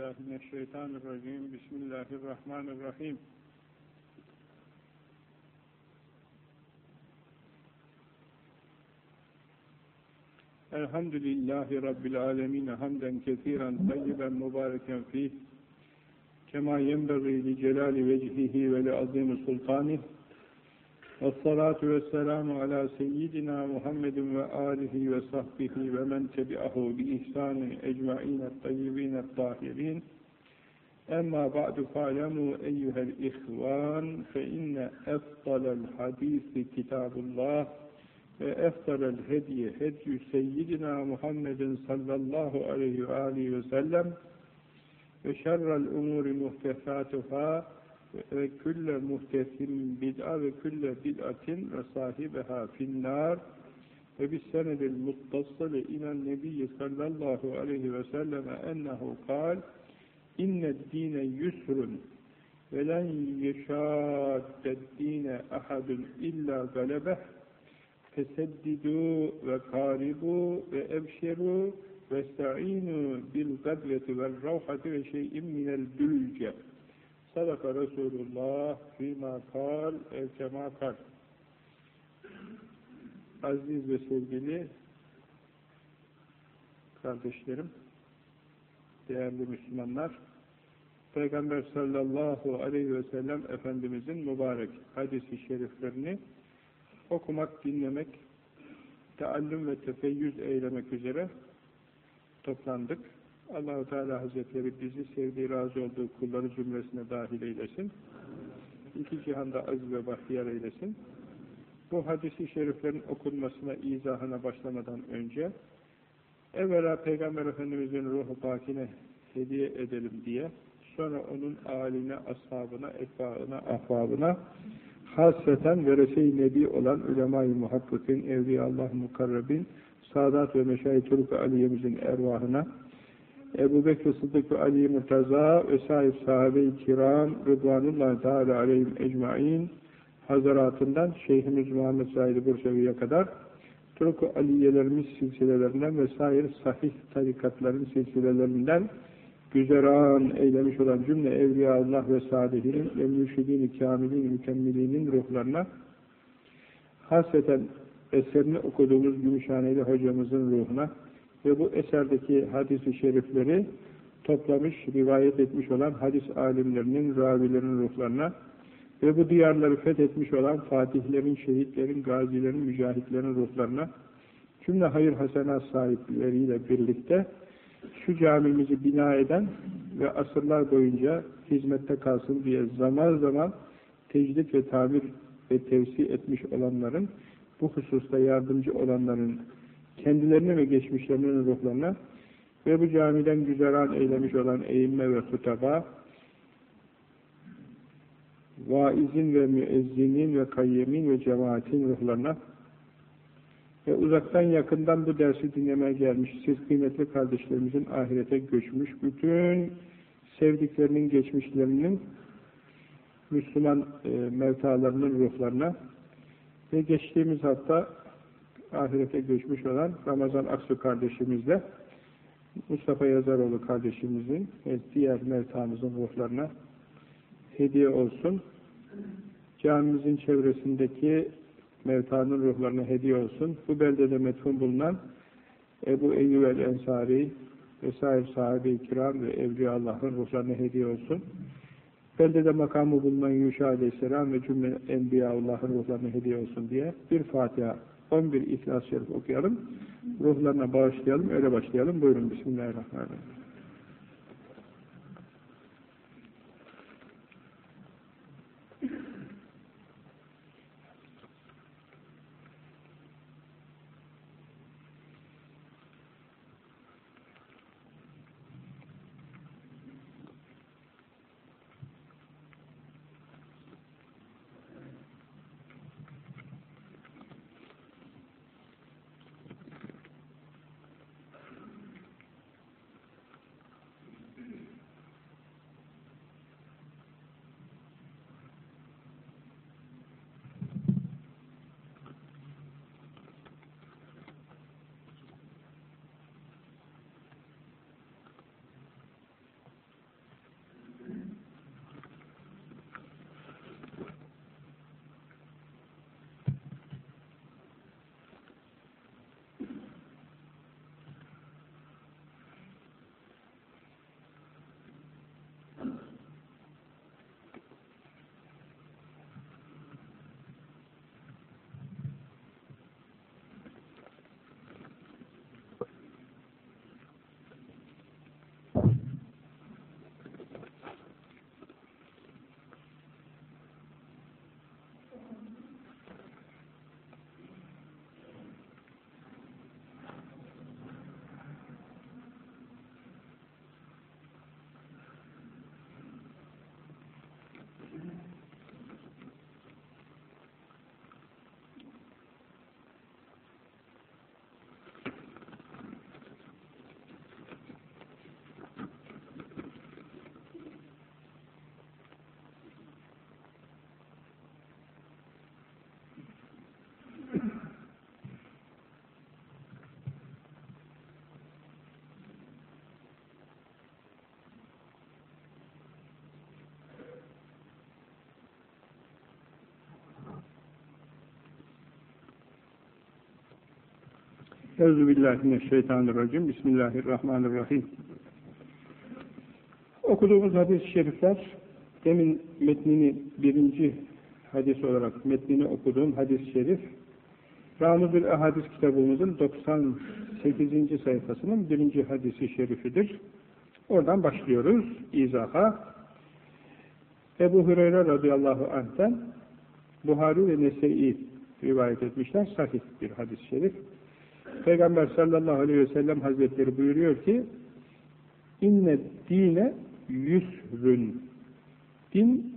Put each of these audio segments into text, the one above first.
Billahi mineşşeytanirracim. Bismillahirrahmanirrahim. Elhamdülillahi Rabbil alemin. Hamden kesiren tayyiben mübareken fih. Kema yenbeği li celali vecihihi ve li azimi sultanih. والصلاة والسلام على سيدنا محمد وآله وصحبه ومن تبعه بإحسان أجمعين الطيبين الطاهرين. أما بعد فاعلموا أيها الإخوان فإن أفضل الحديث كتاب الله وأفضل الهدي هدي سيدنا محمد صلى الله عليه وآله وسلم وشر الأمور محدثاتها ve külle muhtesin bid'a ve külle bid'atin ve sahibeha finnâr ve bis senedil muttasılı inen nebiyyi sallallahu aleyhi ve selleme ennehu kal inned dine yusrun ve len yeşâdded dine ahadun illa galebeh feseddidû ve kâribû ve ebşerû ve esta'inû bil gadveti vel ravhati ve şey'in minel dülce Sadaka Resulullah fîmâ kal ev kemâ kal. Aziz ve sevgili kardeşlerim, değerli Müslümanlar, Peygamber sallallahu aleyhi ve sellem Efendimizin mübarek hadisi şeriflerini okumak, dinlemek, teallüm ve tefeyyüz eylemek üzere toplandık. Allahu Teala Hazretleri bizi sevdiği, razı olduğu kulları cümlesine dahil eylesin. İki cihanda aziz ve bahtiyar eylesin. Bu hadisi şeriflerin okunmasına, izahına başlamadan önce evvela Peygamber Efendimiz'in ruhu pakine hediye edelim diye sonra onun aline, ashabına, etbaına, ahbabına hasreten verese-i nebi olan ulema-i muhakkikin, evliya-Allah mukarrabin, Sadat ve Meşayi Turuk Aliye'mizin ervahına Ebu Bekir Sıddık ve Ali Murtaza ve sahip sahabe-i kiram Rıdvanullahi Teala aleyhim ecmain hazaratından Şeyhimiz Muhammed Said Bursevi'ye kadar Turku Aliyelerimiz silsilelerinden ve sair sahih tarikatların silsilelerinden güzeran eylemiş olan cümle Evliya Allah ve Salihinin ve mürşidin-i kamilin mükemmilinin ruhlarına hasreten eserini okuduğumuz Gümüşhaneli hocamızın ruhuna ve bu eserdeki hadis-i şerifleri toplamış, rivayet etmiş olan hadis alimlerinin, ravilerin ruhlarına ve bu diyarları fethetmiş olan fatihlerin, şehitlerin, gazilerin, mücahitlerin ruhlarına cümle hayır hasenat sahipleriyle birlikte şu camimizi bina eden ve asırlar boyunca hizmette kalsın diye zaman zaman tecdit ve tamir ve tevsi etmiş olanların, bu hususta yardımcı olanların kendilerine ve geçmişlerinin ruhlarına ve bu camiden güzeran eylemiş olan eğimme ve hutaba, vaizin ve müezzinin ve kayyemin ve cemaatin ruhlarına ve uzaktan yakından bu dersi dinlemeye gelmiş siz kıymetli kardeşlerimizin ahirete göçmüş bütün sevdiklerinin geçmişlerinin Müslüman e, mevtalarının ruhlarına ve geçtiğimiz hafta ahirete göçmüş olan Ramazan Aksu kardeşimizle Mustafa Yazaroğlu kardeşimizin ve diğer mevtamızın ruhlarına hediye olsun. Camimizin çevresindeki mevtanın ruhlarına hediye olsun. Bu beldede metfun bulunan Ebu Eyyub el-Ensari vesaire sahabe-i kiram ve Evliya Allah'ın ruhlarına hediye olsun. Beldede makamı bulunan Yuşa aleyhisselam ve cümle Enbiyaullah'ın ruhlarına hediye olsun diye bir Fatiha 11 İhlas-ı Şerif okuyalım. Ruhlarına bağışlayalım. Öyle başlayalım. Buyurun. Bismillahirrahmanirrahim. Euzubillahimineşşeytanirracim. Bismillahirrahmanirrahim. Okuduğumuz hadis-i şerifler, demin metnini birinci hadis olarak metnini okuduğum hadis-i şerif, Ramuzül Ahadis kitabımızın 98. sayfasının birinci hadisi şerifidir. Oradan başlıyoruz izaha. Ebu Hureyre radıyallahu anh'ten Buhari ve Nese'i rivayet etmişler. Sahih bir hadis-i şerif. Peygamber sallallahu aleyhi ve sellem hazretleri buyuruyor ki inne dine yüsrün din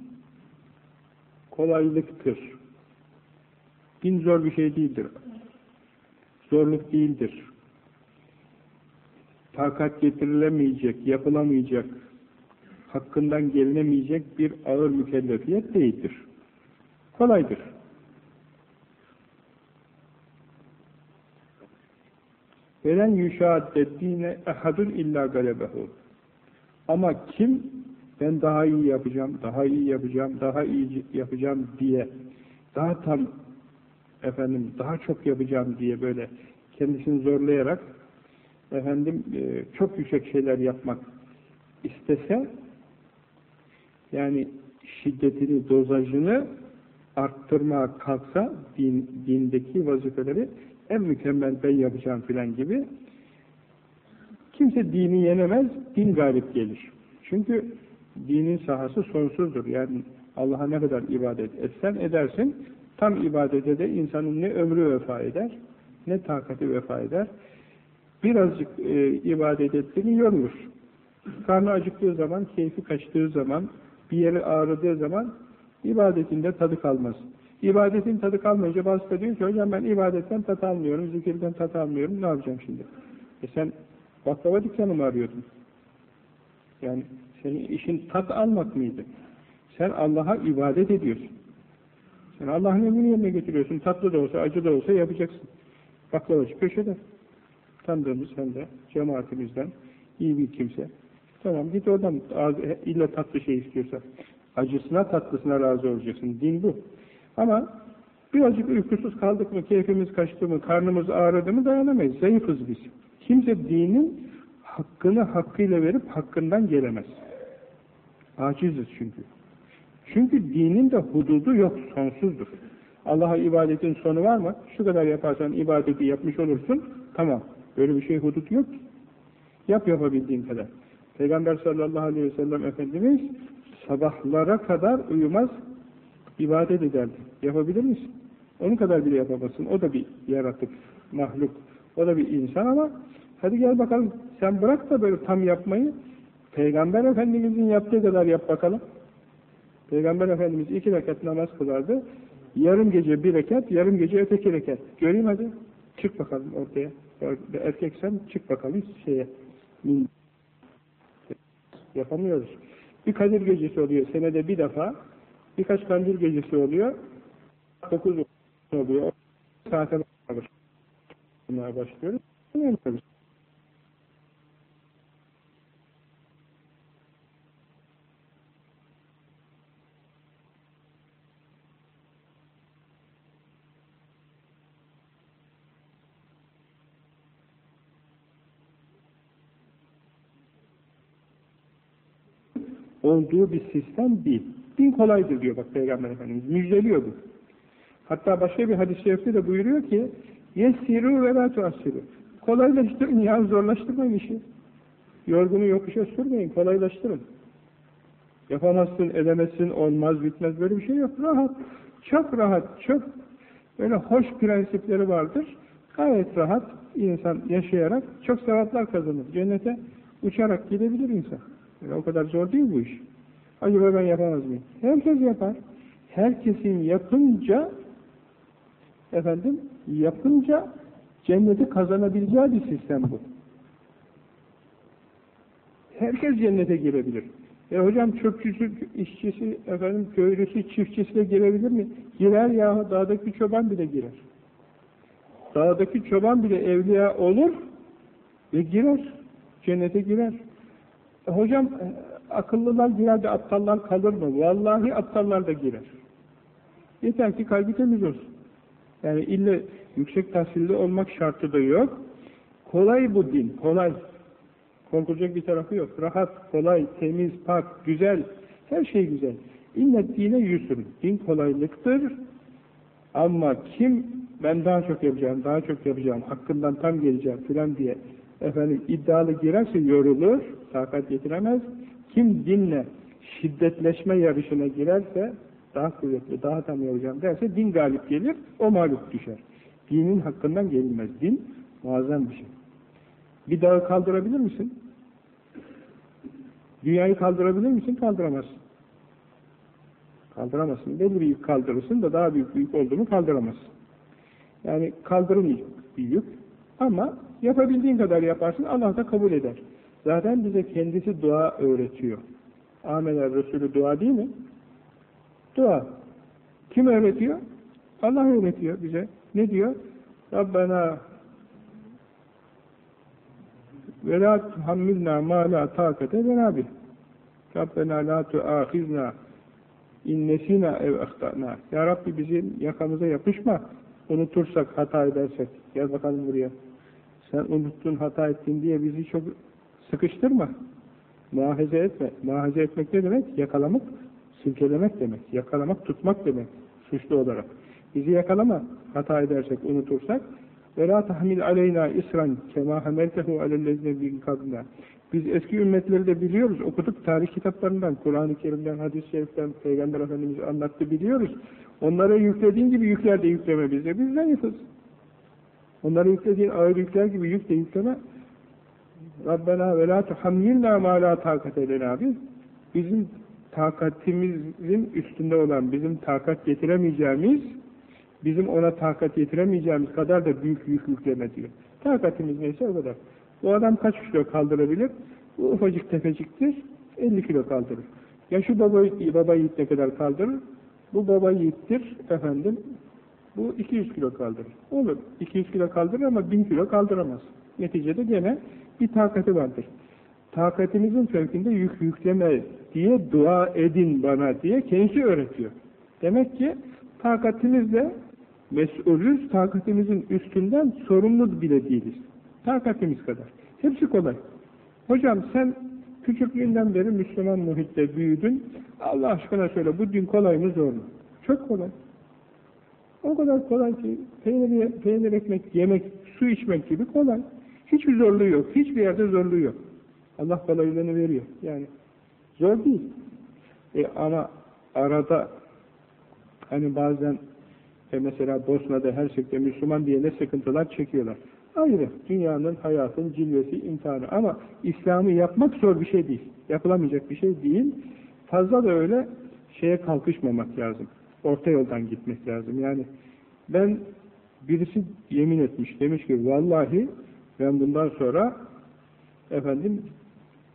kolaylıktır. Din zor bir şey değildir. Zorluk değildir. Takat getirilemeyecek, yapılamayacak, hakkından gelinemeyecek bir ağır mükellefiyet değildir. Kolaydır. Velen yüşâdeddîne ehadun illa galebehu. Ama kim ben daha iyi yapacağım, daha iyi yapacağım, daha iyi yapacağım diye daha tam efendim daha çok yapacağım diye böyle kendisini zorlayarak efendim e, çok yüksek şeyler yapmak istese yani şiddetini, dozajını arttırmaya kalksa din, dindeki vazifeleri en mükemmel ben yapacağım filan gibi kimse dini yenemez, din galip gelir. Çünkü dinin sahası sonsuzdur. Yani Allah'a ne kadar ibadet etsen edersin, tam ibadete de insanın ne ömrü vefa eder, ne takati vefa eder. Birazcık e, ibadet ettiğini yormuş. Karnı acıktığı zaman, keyfi kaçtığı zaman, bir yeri ağrıdığı zaman ibadetinde tadı kalmaz. İbadetin tadı kalmayınca bazı da diyor ki hocam ben ibadetten tat almıyorum, zikirden tat almıyorum, ne yapacağım şimdi? E sen baklava dükkanı mı arıyordun? Yani senin işin tat almak mıydı? Sen Allah'a ibadet ediyorsun. Sen Allah'ın emrini yerine getiriyorsun. Tatlı da olsa, acı da olsa yapacaksın. Baklavacı köşede. Tanıdığımız hem de cemaatimizden iyi bir kimse. Tamam git oradan illa tatlı şey istiyorsa. Acısına tatlısına razı olacaksın. Din bu. Ama birazcık uykusuz kaldık mı, keyfimiz kaçtı mı, karnımız ağrıdı mı dayanamayız. Zayıfız biz. Kimse dinin hakkını hakkıyla verip hakkından gelemez. Aciziz çünkü. Çünkü dinin de hududu yok, sonsuzdur. Allah'a ibadetin sonu var mı? Şu kadar yaparsan ibadeti yapmış olursun, tamam. Böyle bir şey hudut yok Yap yapabildiğin kadar. Peygamber sallallahu aleyhi ve sellem Efendimiz sabahlara kadar uyumaz, ibadet ederdi. Yapabilir misin? Onun kadar bile yapamazsın. O da bir yaratık, mahluk. O da bir insan ama hadi gel bakalım sen bırak da böyle tam yapmayı Peygamber Efendimizin yaptığı kadar yap bakalım. Peygamber Efendimiz iki rekat namaz kılardı. Yarım gece bir rekat, yarım gece öteki rekat. Göreyim hadi. Çık bakalım ortaya. Erkeksen çık bakalım şeye. Yapamıyoruz. Bir Kadir gecesi oluyor senede bir defa. Birkaç kandil gecesi oluyor. Dokuz oluyor. Saate başlıyoruz. olduğu bir sistem değil. Din kolaydır diyor bak Peygamber Efendimiz. Müjdeliyor bu. Hatta başka bir hadis-i şerifte de buyuruyor ki yessiru ve la tuassiru. Kolaylaştırın ya zorlaştırmayın işi. Yorgunu yokuşa sürmeyin, kolaylaştırın. Yapamazsın, edemezsin, olmaz, bitmez böyle bir şey yok. Rahat, çok rahat, çok böyle hoş prensipleri vardır. Gayet rahat insan yaşayarak çok sevaplar kazanır. Cennete uçarak gidebilir insan. Yani o kadar zor değil bu iş. Acaba ben yapamaz mıyım? Herkes yapar. Herkesin yapınca efendim yapınca cenneti kazanabileceği bir sistem bu. Herkes cennete girebilir. E hocam çöpçüsü, işçisi, efendim köylüsü, çiftçisi de girebilir mi? Girer ya, dağdaki çoban bile girer. Dağdaki çoban bile evliya olur ve girer. Cennete girer. E, hocam akıllılar girer de aptallar kalır mı? Vallahi aptallar da girer. Yeter ki kalbi temiz olsun. Yani ille yüksek tahsilli olmak şartı da yok. Kolay bu din, kolay. Korkulacak bir tarafı yok. Rahat, kolay, temiz, pak, güzel. Her şey güzel. İnnet dine yüsün. Din kolaylıktır. Ama kim ben daha çok yapacağım, daha çok yapacağım, hakkından tam geleceğim filan diye efendim iddialı girerse yorulur, takat getiremez. Kim dinle şiddetleşme yarışına girerse daha kuvvetli, daha tam yapacağım derse din galip gelir, o mağlup düşer. Dinin hakkından gelinmez. Din muazzam bir şey. Bir dağı kaldırabilir misin? Dünyayı kaldırabilir misin? Kaldıramazsın. Kaldıramazsın. Belli bir yük kaldırırsın da daha büyük büyük olduğunu kaldıramazsın. Yani kaldırılmayacak bir yük. Ama yapabildiğin kadar yaparsın, Allah da kabul eder. Zaten bize kendisi dua öğretiyor. Ahmet Resulü dua değil mi? Dua. Kim öğretiyor? Allah öğretiyor bize. Ne diyor? Rabbena ve la tuhammilna ma la takate lena bih. Rabbena la tuahizna innesina ev ahtana. Ya Rabbi bizim yakamıza yapışma. Unutursak, hata edersek. Gel bakalım buraya. Sen unuttun, hata ettin diye bizi çok sıkıştırma. Muahaze etme. Muahaze etmek ne demek? Yakalamak, silkelemek demek. Yakalamak, tutmak demek. Suçlu olarak. Bizi yakalama, hata edersek, unutursak. Tahmil aleyna isran kema hameltehu alellezine bin kadına. Biz eski ümmetleri de biliyoruz, okuduk tarih kitaplarından, Kur'an-ı Kerim'den, hadis-i şeriften, Peygamber Efendimiz anlattı biliyoruz. Onlara yüklediğin gibi yükler de yükleme bize. Biz zayıfız. Onlara yüklediğin ağır yükler gibi yük de yükleme. Rabbena ve la tuhammilna ma la takate lena biz. Bizim takatimizin üstünde olan, bizim takat getiremeyeceğimiz, bizim ona takat getiremeyeceğimiz kadar da büyük yük yükleme diyor. Takatimiz neyse o kadar. Bu adam kaç kilo kaldırabilir? Bu ufacık tefeciktir, 50 kilo kaldırır. Ya şu baba, baba yiğit ne kadar kaldırır? Bu baba yiğittir, efendim, bu 200 kilo kaldırır. Olur, 200 kilo kaldırır ama 1000 kilo kaldıramaz. Neticede gene bir takati vardır. Takatimizin fevkinde yük yükleme diye dua edin bana diye kendisi öğretiyor. Demek ki takatimizle mesulüz, takatimizin üstünden sorumlu bile değiliz. Takatimiz kadar. Hepsi kolay. Hocam sen küçüklüğünden beri Müslüman muhitte büyüdün. Allah aşkına söyle bu din kolay mı zor mu? Çok kolay. O kadar kolay ki peynir, peynir ekmek yemek, su içmek gibi kolay. Hiçbir zorluğu yok. Hiçbir yerde zorluğu yok. Allah kolaylığını veriyor. Yani zor değil. E ama arada hani bazen e mesela Bosna'da her şekilde Müslüman diye ne sıkıntılar çekiyorlar. Ayrı. Dünyanın, hayatın cilvesi, imtihanı. Ama İslam'ı yapmak zor bir şey değil. Yapılamayacak bir şey değil. Fazla da öyle şeye kalkışmamak lazım. Orta yoldan gitmek lazım. Yani ben birisi yemin etmiş. Demiş ki vallahi ben bundan sonra efendim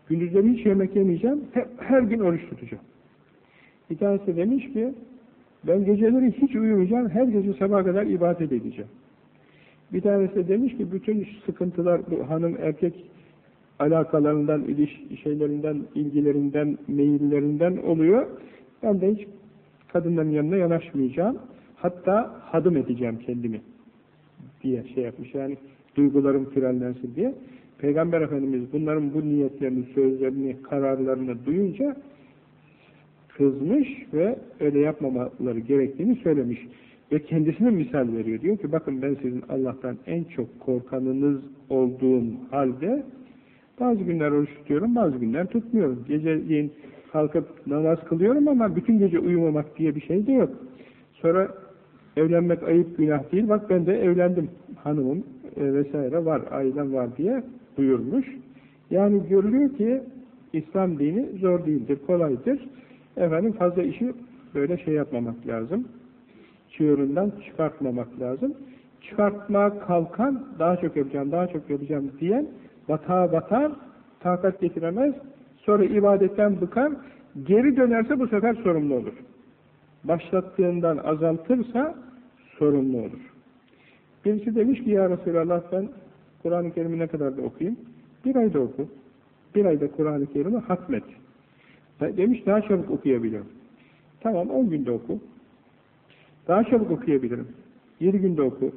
gündüzleri hiç yemek yemeyeceğim. Her, her gün oruç tutacağım. Bir tanesi demiş ki ben geceleri hiç uyumayacağım. Her gece sabaha kadar ibadet edeceğim. Bir tanesi de demiş ki bütün sıkıntılar bu hanım erkek alakalarından, iliş şeylerinden, ilgilerinden, meyillerinden oluyor. Ben de hiç kadınların yanına yanaşmayacağım. Hatta hadım edeceğim kendimi diye şey yapmış. Yani duygularım frenlensin diye. Peygamber Efendimiz bunların bu niyetlerini, sözlerini, kararlarını duyunca kızmış ve öyle yapmamaları gerektiğini söylemiş. Ve kendisine misal veriyor. Diyor ki bakın ben sizin Allah'tan en çok korkanınız olduğum halde bazı günler oruç tutuyorum, bazı günler tutmuyorum. Geceleyin kalkıp namaz kılıyorum ama bütün gece uyumamak diye bir şey de yok. Sonra evlenmek ayıp günah değil. Bak ben de evlendim. Hanımım vesaire var, ailem var diye buyurmuş. Yani görülüyor ki İslam dini zor değildir, kolaydır. Efendim fazla işi böyle şey yapmamak lazım. Çığırından çıkartmamak lazım. Çıkartmaya kalkan, daha çok yapacağım, daha çok yapacağım diyen batağa batar, takat getiremez, sonra ibadetten bıkar, geri dönerse bu sefer sorumlu olur. Başlattığından azaltırsa sorumlu olur. Birisi demiş ki ya Resulallah ben Kur'an-ı Kerim'i ne kadar da okuyayım? Bir ayda oku. Bir ayda Kur'an-ı Kerim'i hatmet. Demiş daha çabuk okuyabilirim. Tamam on günde oku. Daha çabuk okuyabilirim. Yedi günde oku.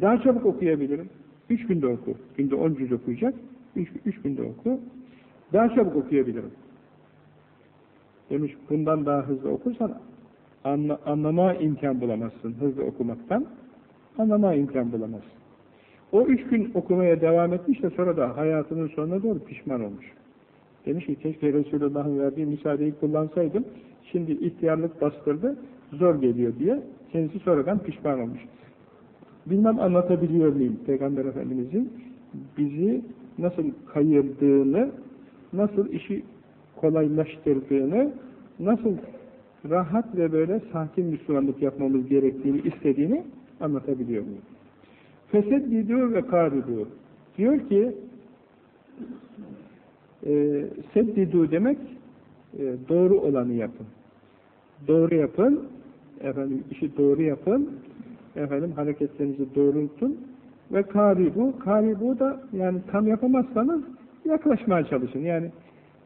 Daha çabuk okuyabilirim. Üç günde oku. Günde on cüz okuyacak. Üç, üç günde oku. Daha çabuk okuyabilirim. Demiş bundan daha hızlı okursan anla, anlamaya imkan bulamazsın hızlı okumaktan. Anlamaya imkan bulamazsın. O üç gün okumaya devam etmiş de sonra da hayatının sonuna doğru pişman olmuş. Demiş ki keşke Resulullah'ın verdiği müsaadeyi kullansaydım. Şimdi ihtiyarlık bastırdı, zor geliyor diye kendisi sonradan pişman olmuş. Bilmem anlatabiliyor muyum Peygamber Efendimiz'in bizi nasıl kayırdığını, nasıl işi kolaylaştırdığını, nasıl rahat ve böyle sakin Müslümanlık yapmamız gerektiğini istediğini anlatabiliyor muyum? Feseddidu ve karidu. Diyor ki e, seddidu demek e, doğru olanı yapın. Doğru yapın, efendim işi doğru yapın, efendim hareketlerinizi doğrultun ve karibu, karibu da yani tam yapamazsanız yaklaşmaya çalışın. Yani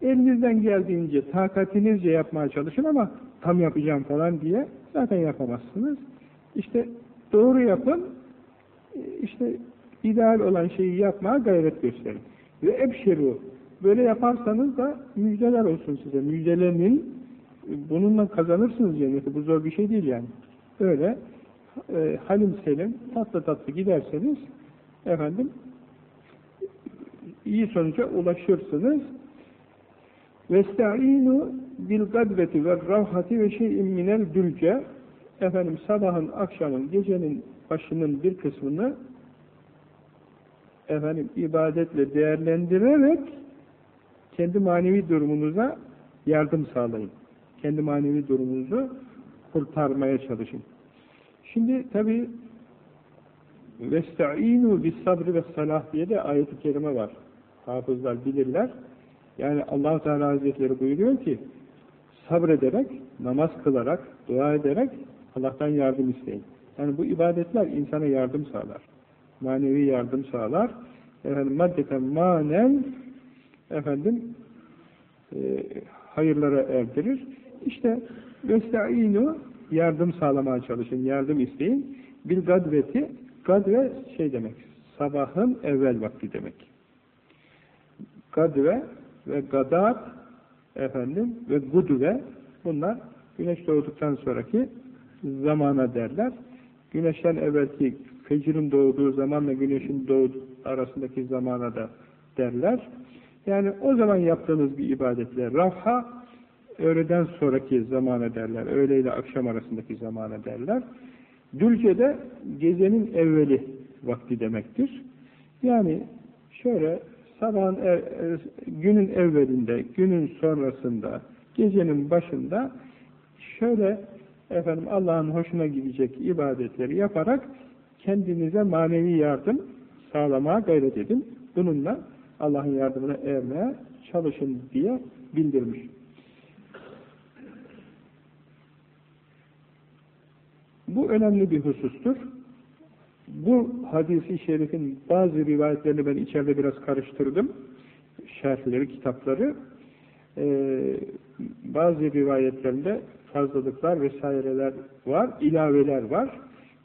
elinizden geldiğince, takatinizce yapmaya çalışın ama tam yapacağım falan diye zaten yapamazsınız. İşte doğru yapın, işte ideal olan şeyi yapmaya gayret gösterin. Ve ebşeru, böyle yaparsanız da müjdeler olsun size. Müjdelenin, bununla kazanırsınız cenneti. Bu zor bir şey değil yani. Öyle e, halim selim, tatlı tatlı giderseniz efendim iyi sonuca ulaşırsınız. Vesta'inu bil gadveti ve ravhati ve şeyin minel dülce efendim sabahın, akşamın, gecenin başının bir kısmını efendim ibadetle değerlendirerek kendi manevi durumunuza yardım sağlayın. Kendi manevi durumunuzu kurtarmaya çalışın. Şimdi tabi vesta'inu bis sabri ve salah diye de ayet-i kerime var. Hafızlar bilirler. Yani allah Teala Hazretleri buyuruyor ki sabrederek, namaz kılarak, dua ederek Allah'tan yardım isteyin. Yani bu ibadetler insana yardım sağlar. Manevi yardım sağlar. Efendim maddeten manen efendim e, hayırlara erdirir. İşte vesta'inu yardım sağlamaya çalışın, yardım isteyin. Bil gadveti, gadve şey demek, sabahın evvel vakti demek. Gadve ve gadat efendim ve gudve bunlar güneş doğduktan sonraki zamana derler. Güneşten evvelki fecirin doğduğu zamanla güneşin doğduğu arasındaki zamana da derler. Yani o zaman yaptığınız bir ibadetle rafha öğleden sonraki zamana derler. Öğle ile akşam arasındaki zamana derler. Dülce de gecenin evveli vakti demektir. Yani şöyle sabahın er, er, günün evvelinde, günün sonrasında, gecenin başında şöyle efendim Allah'ın hoşuna gidecek ibadetleri yaparak kendinize manevi yardım sağlamaya gayret edin. Bununla Allah'ın yardımına ermeye çalışın diye bildirmiş. Bu önemli bir husustur. Bu hadisi şerifin bazı rivayetlerini ben içeride biraz karıştırdım. Şerhleri, kitapları. Ee, bazı rivayetlerinde fazlalıklar vesaireler var, ilaveler var.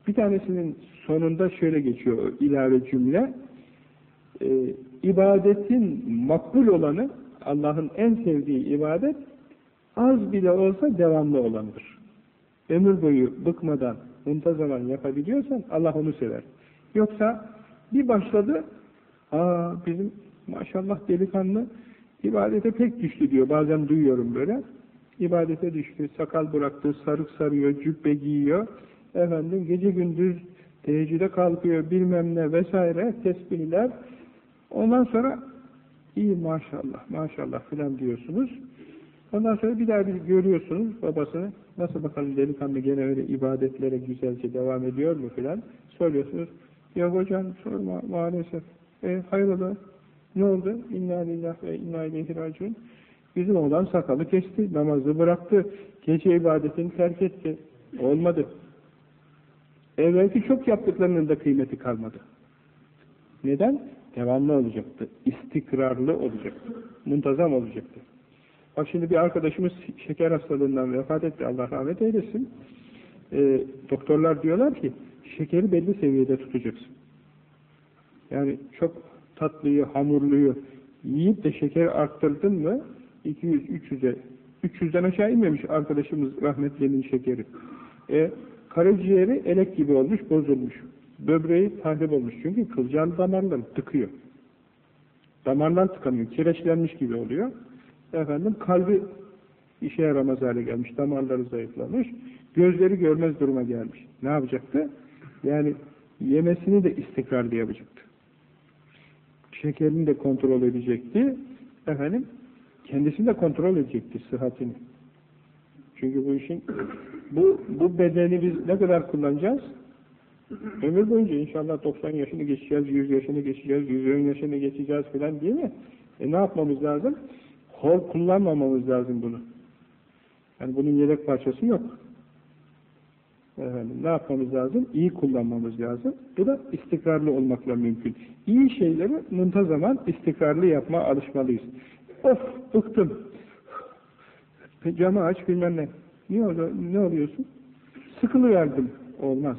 Bir tanesinin sonunda şöyle geçiyor ilave cümle. Ee, ibadetin makbul olanı, Allah'ın en sevdiği ibadet, az bile olsa devamlı olandır. Ömür boyu bıkmadan, muntazaman yapabiliyorsan Allah onu sever. Yoksa bir başladı, aa bizim maşallah delikanlı ibadete pek düştü diyor. Bazen duyuyorum böyle. İbadete düştü, sakal bıraktı, sarık sarıyor, cübbe giyiyor. Efendim gece gündüz teheccüde kalkıyor, bilmem ne vesaire, tesbihler. Ondan sonra iyi maşallah, maşallah filan diyorsunuz. Ondan sonra bir daha bir görüyorsunuz babasını. Nasıl bakalım delikanlı gene öyle ibadetlere güzelce devam ediyor mu filan. Soruyorsunuz. Ya hocam sorma maalesef. E hayrola? Ne oldu? İnna lillahi ve inna ileyhi raciun. Bizim oğlan sakalı kesti, namazı bıraktı, gece ibadetini terk etti. Olmadı. Evvelki çok yaptıklarının da kıymeti kalmadı. Neden? Devamlı olacaktı. istikrarlı olacaktı. Muntazam olacaktı. Bak şimdi bir arkadaşımız şeker hastalığından vefat etti. Allah rahmet eylesin. E, doktorlar diyorlar ki şekeri belli seviyede tutacaksın. Yani çok tatlıyı, hamurluyu yiyip de şeker arttırdın mı 200 300'e 300'den aşağı inmemiş arkadaşımız rahmetlinin şekeri. E, karaciğeri elek gibi olmuş, bozulmuş. Böbreği tahrip olmuş. Çünkü kılcal damarları tıkıyor. Damarlar tıkanıyor. Kireçlenmiş gibi oluyor. Efendim kalbi işe yaramaz hale gelmiş. Damarları zayıflamış. Gözleri görmez duruma gelmiş. Ne yapacaktı? Yani yemesini de istikrarlı yapacaktı. Şekerini de kontrol edecekti. Efendim kendisini de kontrol edecekti sıhhatini. Çünkü bu işin bu, bu bedeni biz ne kadar kullanacağız? Ömür boyunca inşallah 90 yaşını geçeceğiz, 100 yaşını geçeceğiz, 110 yaşını geçeceğiz filan değil mi? E ne yapmamız lazım? Hor kullanmamamız lazım bunu. Yani bunun yedek parçası yok. Efendim, ne yapmamız lazım? İyi kullanmamız lazım. Bu da istikrarlı olmakla mümkün. İyi şeyleri muntazaman istikrarlı yapma alışmalıyız. Of bıktım. Camı aç bilmem ne. Niye oluyor, ne oluyorsun? Sıkılıverdim. Olmaz.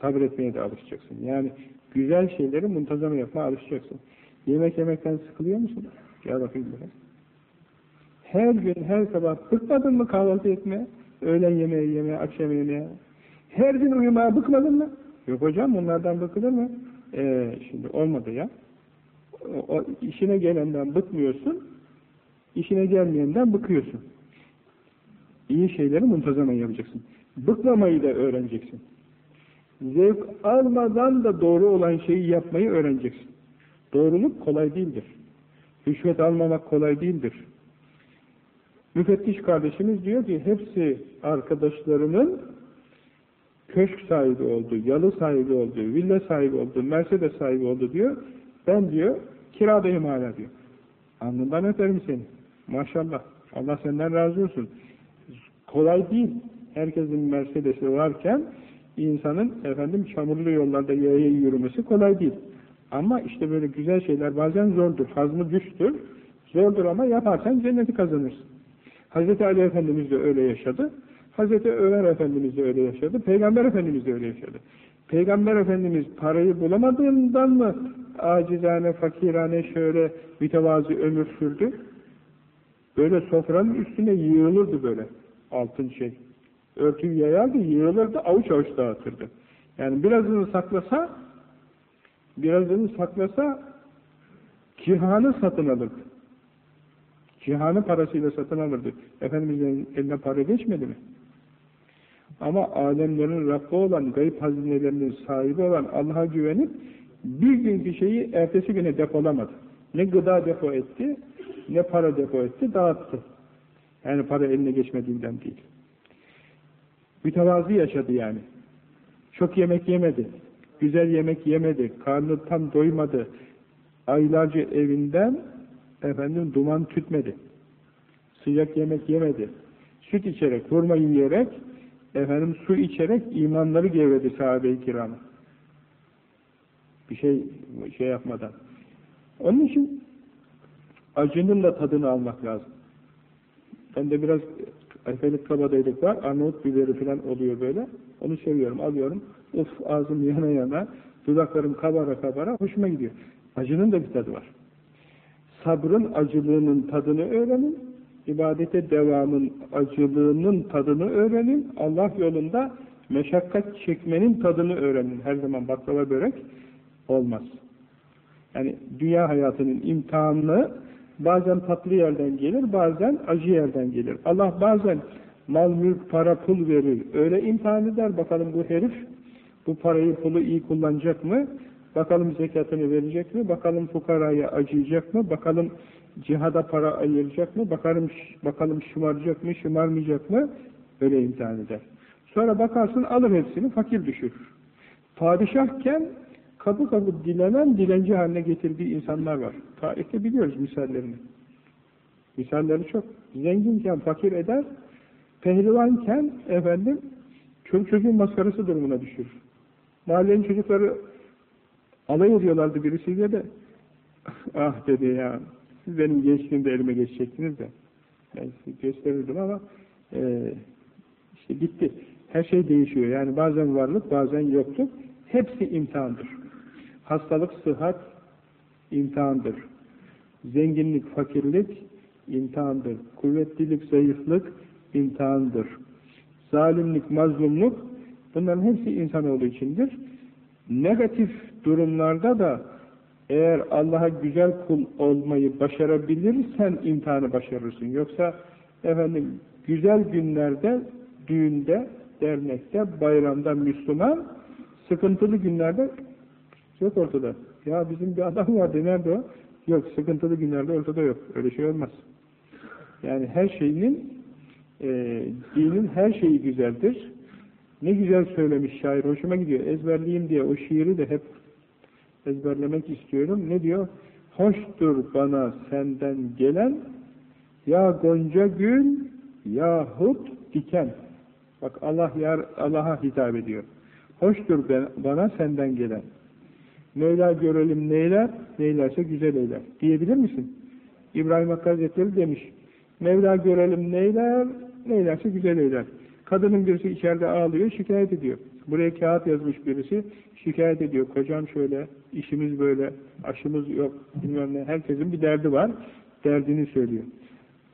Sabretmeye de alışacaksın. Yani güzel şeyleri muntazam yapmaya alışacaksın. Yemek yemekten sıkılıyor musun? Gel bakayım biraz. Her gün, her sabah bıkmadın mı kahvaltı etmeye? Öğlen yemeği yemeye, akşam yemeğe? Her gün uyumaya bıkmadın mı? Yok hocam bunlardan bıkılır mı? Ee, şimdi olmadı ya. O, o, işine gelenden bıkmıyorsun, işine gelmeyenden bıkıyorsun. İyi şeyleri muntazamen yapacaksın. Bıkmamayı da öğreneceksin. Zevk almadan da doğru olan şeyi yapmayı öğreneceksin. Doğruluk kolay değildir. Rüşvet almamak kolay değildir. Müfettiş kardeşimiz diyor ki hepsi arkadaşlarının köşk sahibi oldu, yalı sahibi oldu, villa sahibi oldu, Mercedes sahibi oldu diyor. Ben diyor kiradayım hala diyor. Alnından öperim seni. Maşallah. Allah senden razı olsun. Kolay değil. Herkesin Mercedes'i varken insanın efendim çamurlu yollarda yaya yürümesi kolay değil. Ama işte böyle güzel şeyler bazen zordur. Hazmı güçtür. Zordur ama yaparsan cenneti kazanırsın. Hazreti Ali Efendimiz de öyle yaşadı. Hazreti Ömer Efendimiz de öyle yaşadı. Peygamber Efendimiz de öyle yaşadı. Peygamber Efendimiz parayı bulamadığından mı acizane, fakirane şöyle mütevazi ömür sürdü? Böyle sofranın üstüne yığılırdı böyle altın şey. Örtüyü yayardı, yığılırdı, avuç avuç dağıtırdı. Yani birazını saklasa birazını saklasa cihanı satın alırdı. Cihanı parasıyla satın alırdı. Efendimizin eline para geçmedi mi? Ama alemlerin Rabbi olan, gayb hazinelerinin sahibi olan Allah'a güvenip bir günkü şeyi ertesi güne depolamadı. Ne gıda depo etti, ne para depo etti, dağıttı. Yani para eline geçmediğinden değil. Mütevazı yaşadı yani. Çok yemek yemedi. Güzel yemek yemedi. Karnı tam doymadı. Aylarca evinden efendim duman tütmedi. Sıcak yemek yemedi. Süt içerek, hurma yiyerek efendim su içerek imanları gevredi sahabe-i kiramı. Bir şey şey yapmadan. Onun için acının da tadını almak lazım. Ben de biraz Efelik kabadayılık var. Arnavut biberi falan oluyor böyle. Onu seviyorum. Alıyorum. Uf ağzım yana yana. Dudaklarım kabara kabara. Hoşuma gidiyor. Acının da bir tadı var. Sabrın acılığının tadını öğrenin. ibadete devamın acılığının tadını öğrenin. Allah yolunda meşakkat çekmenin tadını öğrenin. Her zaman baklava börek olmaz. Yani dünya hayatının imtihanını Bazen tatlı yerden gelir, bazen acı yerden gelir. Allah bazen mal, mülk, para, pul verir. Öyle imtihan eder bakalım bu herif bu parayı, pulu iyi kullanacak mı? Bakalım zekatını verecek mi? Bakalım fukaraya acıyacak mı? Bakalım cihada para ayıracak mı? Bakalım, bakalım şımaracak mı? Şımarmayacak mı? Öyle imtihan eder. Sonra bakarsın alır hepsini, fakir düşürür. Padişahken kapı kapı dilenen dilenci haline getirdiği insanlar var. Tarihte biliyoruz misallerini. Misalleri çok. Zenginken fakir eder, pehlivanken efendim çocuk çocuğun maskarası durumuna düşürür. Mahallenin çocukları alay ediyorlardı birisiyle de ah dedi ya siz benim gençliğimde elime geçecektiniz de ben size gösterirdim ama e, işte gitti. Her şey değişiyor. Yani bazen varlık, bazen yokluk. Hepsi imtihandır. Hastalık, sıhhat imtihandır. Zenginlik, fakirlik imtihandır. Kuvvetlilik, zayıflık imtihandır. Zalimlik, mazlumluk bunların hepsi insanoğlu içindir. Negatif durumlarda da eğer Allah'a güzel kul olmayı başarabilirsen imtihanı başarırsın. Yoksa efendim güzel günlerde, düğünde, dernekte, bayramda Müslüman, sıkıntılı günlerde yok ortada. Ya bizim bir adam vardı, nerede o? Yok, sıkıntılı günlerde ortada yok. Öyle şey olmaz. Yani her şeyinin, e, dinin her şeyi güzeldir. Ne güzel söylemiş şair, hoşuma gidiyor. Ezberleyeyim diye o şiiri de hep ezberlemek istiyorum. Ne diyor? Hoştur bana senden gelen ya gonca gül yahut diken. Bak Allah Allah'a hitap ediyor. Hoştur ben, bana senden gelen. Mevla görelim neyler, neylerse güzel eyler. Diyebilir misin? İbrahim Hakkı Hazretleri demiş. Mevla görelim neyler, neylerse güzel eyler. Kadının birisi içeride ağlıyor, şikayet ediyor. Buraya kağıt yazmış birisi, şikayet ediyor. Kocam şöyle, işimiz böyle, aşımız yok, bilmem ne. Herkesin bir derdi var, derdini söylüyor.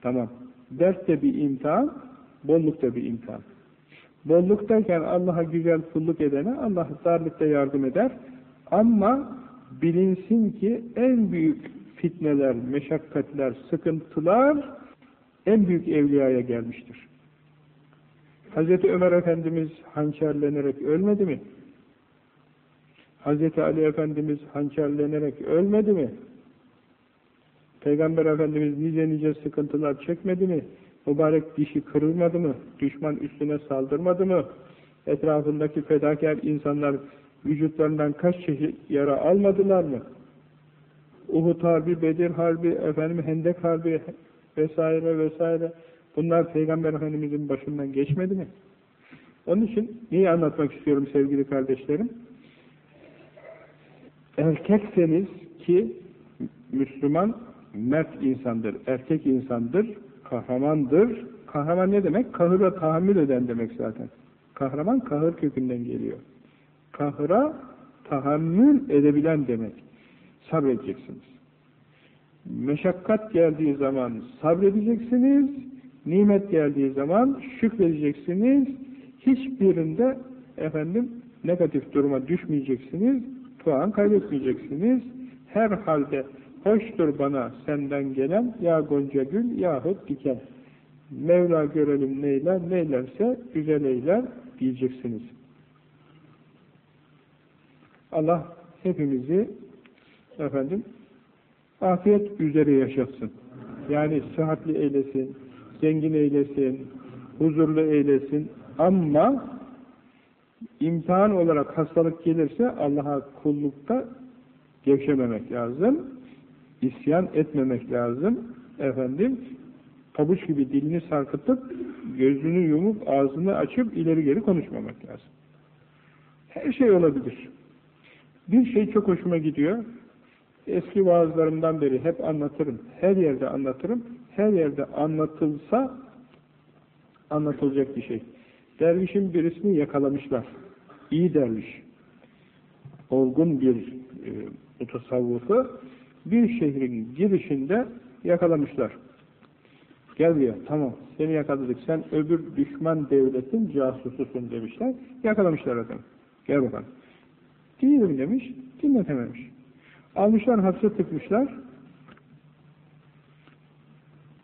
Tamam. Dert de bir imtihan, bolluk da bir imtihan. Bolluktayken Allah'a güzel kulluk edene Allah darlıkta yardım eder. Ama bilinsin ki en büyük fitneler, meşakkatler, sıkıntılar en büyük evliyaya gelmiştir. Hz. Ömer Efendimiz hançerlenerek ölmedi mi? Hz. Ali Efendimiz hançerlenerek ölmedi mi? Peygamber Efendimiz nice nice sıkıntılar çekmedi mi? Mübarek dişi kırılmadı mı? Düşman üstüne saldırmadı mı? Etrafındaki fedakar insanlar vücutlarından kaç çeşit yara almadılar mı? Uhud Harbi, Bedir Harbi, efendim Hendek Harbi vesaire vesaire bunlar Peygamber Efendimizin başından geçmedi mi? Onun için neyi anlatmak istiyorum sevgili kardeşlerim? Erkekseniz ki Müslüman mert insandır, erkek insandır, kahramandır. Kahraman ne demek? Kahıra tahammül eden demek zaten. Kahraman kahır kökünden geliyor. Kahıra tahammül edebilen demek. Sabredeceksiniz. Meşakkat geldiği zaman sabredeceksiniz, nimet geldiği zaman şükredeceksiniz, hiçbirinde efendim negatif duruma düşmeyeceksiniz, puan kaybetmeyeceksiniz. Her halde hoştur bana senden gelen ya gonca gül yahut diken. Mevla görelim neyler, neylerse güzel eyler diyeceksiniz. Allah hepimizi efendim afiyet üzere yaşatsın. Yani sıhhatli eylesin, zengin eylesin, huzurlu eylesin ama imtihan olarak hastalık gelirse Allah'a kullukta gevşememek lazım. isyan etmemek lazım. Efendim pabuç gibi dilini sarkıtıp gözünü yumup ağzını açıp ileri geri konuşmamak lazım. Her şey olabilir. Bir şey çok hoşuma gidiyor. Eski vaazlarımdan beri hep anlatırım. Her yerde anlatırım. Her yerde anlatılsa anlatılacak bir şey. Dervişin birisini yakalamışlar. İyi derviş. Olgun bir e, mutasavvufu bir şehrin girişinde yakalamışlar. Gel buraya, tamam, seni yakaladık, sen öbür düşman devletin casususun demişler. Yakalamışlar adamı. Gel bakalım. Değilim demiş, dinletememiş. Almışlar, hapse tıkmışlar.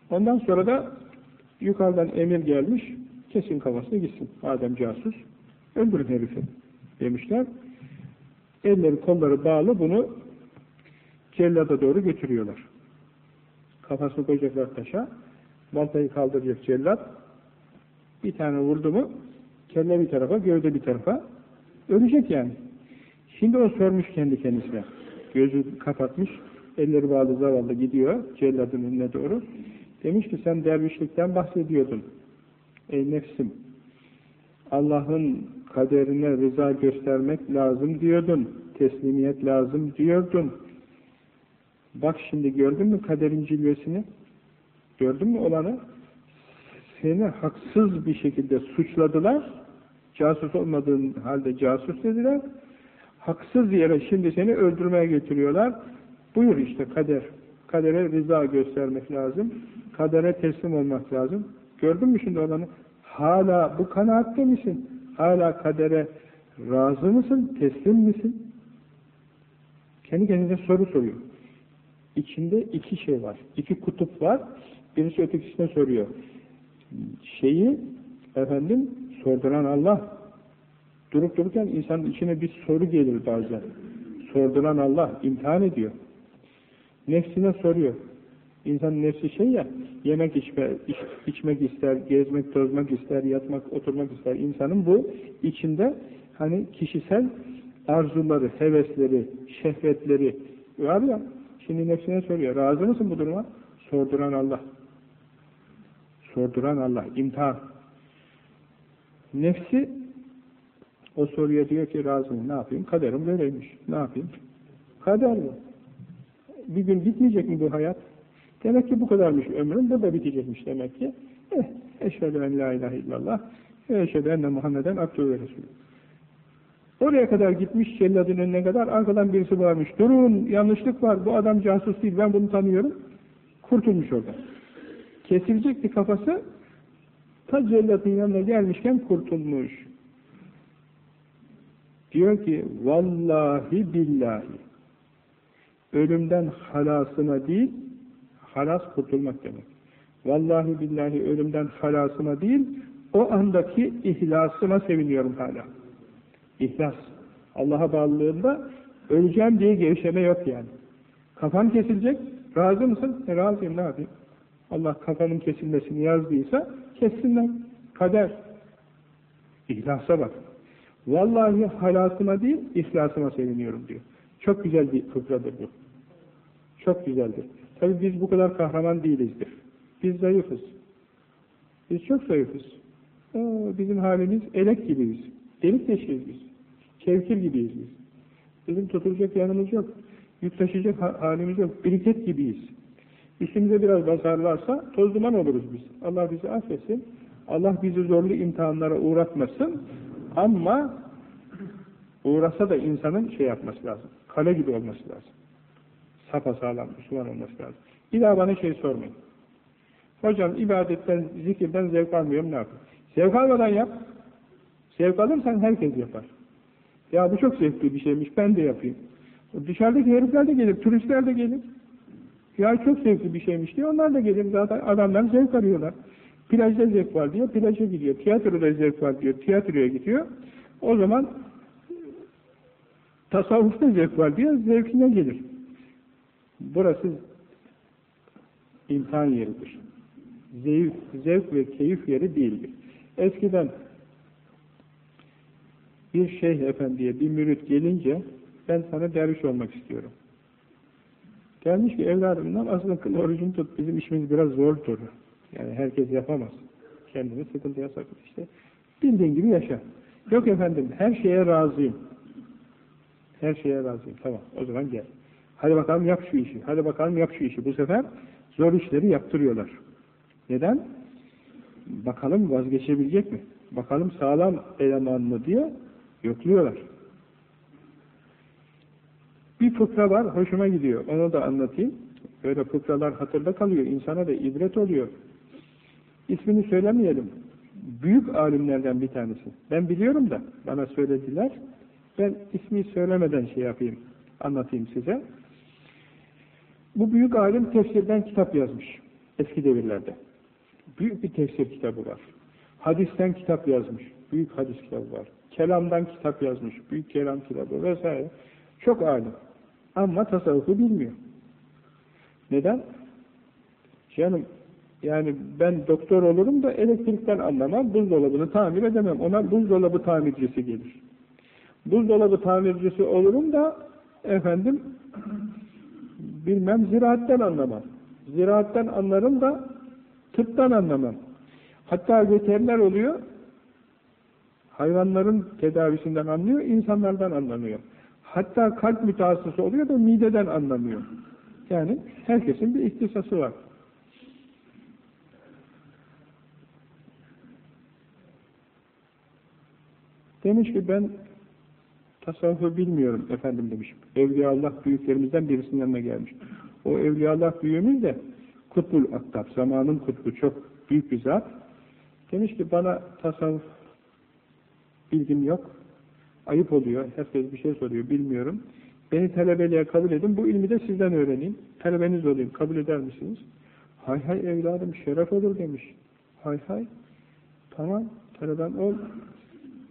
Ondan sonra da yukarıdan emir gelmiş, kesin kafasına gitsin. Adem casus, öldürün herifi demişler. Elleri kolları bağlı bunu cellada doğru götürüyorlar. Kafasını koyacaklar taşa, baltayı kaldıracak cellat, bir tane vurdu mu, kelle bir tarafa, gövde bir tarafa, ölecek yani. Şimdi o sormuş kendi kendisine. Gözü kapatmış, elleri bağlı zavallı gidiyor celladın önüne doğru. Demiş ki sen dervişlikten bahsediyordun. Ey nefsim, Allah'ın kaderine rıza göstermek lazım diyordun. Teslimiyet lazım diyordun. Bak şimdi gördün mü kaderin cilvesini? Gördün mü olanı? Seni haksız bir şekilde suçladılar. Casus olmadığın halde casus dediler. Haksız yere şimdi seni öldürmeye getiriyorlar. Buyur işte kader. Kadere rıza göstermek lazım. Kadere teslim olmak lazım. Gördün mü şimdi olanı? Hala bu kanaatte misin? Hala kadere razı mısın? Teslim misin? Kendi kendine soru soruyor. İçinde iki şey var. iki kutup var. Birisi ötekisine soruyor. Şeyi efendim sorduran Allah. Durup dururken insanın içine bir soru gelir bazen. Sorduran Allah imtihan ediyor. Nefsine soruyor. İnsan nefsi şey ya, yemek içme, iç, içmek ister, gezmek, tozmak ister, yatmak, oturmak ister. İnsanın bu içinde hani kişisel arzuları, hevesleri, şehvetleri var ya, şimdi nefsine soruyor, razı mısın bu duruma? Sorduran Allah. Sorduran Allah, imtihan. Nefsi o soruya diyor ki razıyım, ne yapayım? Kaderim böyleymiş, ne yapayım? Kader bu. Bir gün bitmeyecek mi bu hayat? Demek ki bu kadarmış ömrüm, bu da bitecekmiş demek ki. Eh, eşhedü en la ilahe illallah, eşhedü enne Muhammeden abdü ve resulü. Oraya kadar gitmiş celladın önüne kadar, arkadan birisi varmış, durun, yanlışlık var, bu adam casus değil, ben bunu tanıyorum. Kurtulmuş orada. Kesilecekti kafası, ta celladın yanına gelmişken kurtulmuş. Diyor ki, vallahi billahi, ölümden halasına değil, halas kurtulmak demek. Vallahi billahi ölümden halasına değil, o andaki ihlasına seviniyorum hala. İhlas. Allah'a bağlılığında öleceğim diye gevşeme yok yani. Kafan kesilecek, razı mısın? E, razıyım, ne yapayım? Allah kafanın kesilmesini yazdıysa kessinler. Kader. İhlasa bak. Vallahi halasıma değil, ihlasıma seviniyorum diyor. Çok güzel bir fıkradır bu. Çok güzeldir. Tabi biz bu kadar kahraman değilizdir. Biz zayıfız. Biz çok zayıfız. Oo, bizim halimiz elek gibiyiz. Delik deşiyiz biz. Kevkir gibiyiz biz. Bizim tutulacak yanımız yok. Yük taşıyacak halimiz yok. Biriket gibiyiz. Üstümüze biraz basarlarsa toz duman oluruz biz. Allah bizi affetsin. Allah bizi zorlu imtihanlara uğratmasın. Ama uğrasa da insanın şey yapması lazım. Kale gibi olması lazım. Sapasağlam Müslüman olması lazım. Bir daha bana şey sormayın. Hocam ibadetten, zikirden zevk almıyorum ne yapayım? Zevk almadan yap. Zevk alırsan herkes yapar. Ya bu çok zevkli bir şeymiş, ben de yapayım. Dışarıdaki herifler de gelir, turistler de gelir. Ya çok zevkli bir şeymiş diye onlar da gelir. Zaten adamlar zevk arıyorlar. Plajda zevk var diyor, plaja gidiyor. Tiyatroda zevk var diyor, tiyatroya gidiyor. O zaman tasavvufta zevk var diyor, zevkine gelir. Burası imtihan yeridir. Zevk, zevk ve keyif yeri değildir. Eskiden bir şeyh efendiye, bir mürit gelince ben sana derviş olmak istiyorum. Gelmiş ki evladım namazını kıl, orucunu tut, bizim işimiz biraz zordur. Yani herkes yapamaz. Kendini sıkıntıya sakın işte. Bildiğin gibi yaşa. Yok efendim, her şeye razıyım. Her şeye razıyım. Tamam, o zaman gel. Hadi bakalım yap şu işi, hadi bakalım yap şu işi. Bu sefer zor işleri yaptırıyorlar. Neden? Bakalım vazgeçebilecek mi? Bakalım sağlam eleman mı diye yokluyorlar. Bir fıkra var, hoşuma gidiyor. Onu da anlatayım. Böyle fıkralar hatırda kalıyor. insana da ibret oluyor. İsmini söylemeyelim. Büyük alimlerden bir tanesi. Ben biliyorum da bana söylediler. Ben ismi söylemeden şey yapayım, anlatayım size. Bu büyük alim tefsirden kitap yazmış. Eski devirlerde. Büyük bir tefsir kitabı var. Hadisten kitap yazmış. Büyük hadis kitabı var. Kelamdan kitap yazmış. Büyük kelam kitabı vesaire. Çok alim. Ama tasavvufu bilmiyor. Neden? Canım yani ben doktor olurum da elektrikten anlamam, buzdolabını tamir edemem. Ona buzdolabı tamircisi gelir. Buzdolabı tamircisi olurum da efendim bilmem ziraatten anlamam. Ziraatten anlarım da tıptan anlamam. Hatta veteriner oluyor, hayvanların tedavisinden anlıyor, insanlardan anlamıyor. Hatta kalp mütehassısı oluyor da mideden anlamıyor. Yani herkesin bir ihtisası var. Demiş ki ben Tasavvufu bilmiyorum efendim demiş. Evliyaullah büyüklerimizden birisinin yanına gelmiş. O Evliyaullah büyüğümüz de Kutbul Aktab, zamanın kutbu çok büyük bir zat. Demiş ki bana tasavvuf bilgim yok. Ayıp oluyor. Herkes bir şey soruyor. Bilmiyorum. Beni talebeliğe kabul edin. Bu ilmi de sizden öğreneyim. Talebeniz olayım. Kabul eder misiniz? Hay hay evladım şeref olur demiş. Hay hay. Tamam. Taleben ol.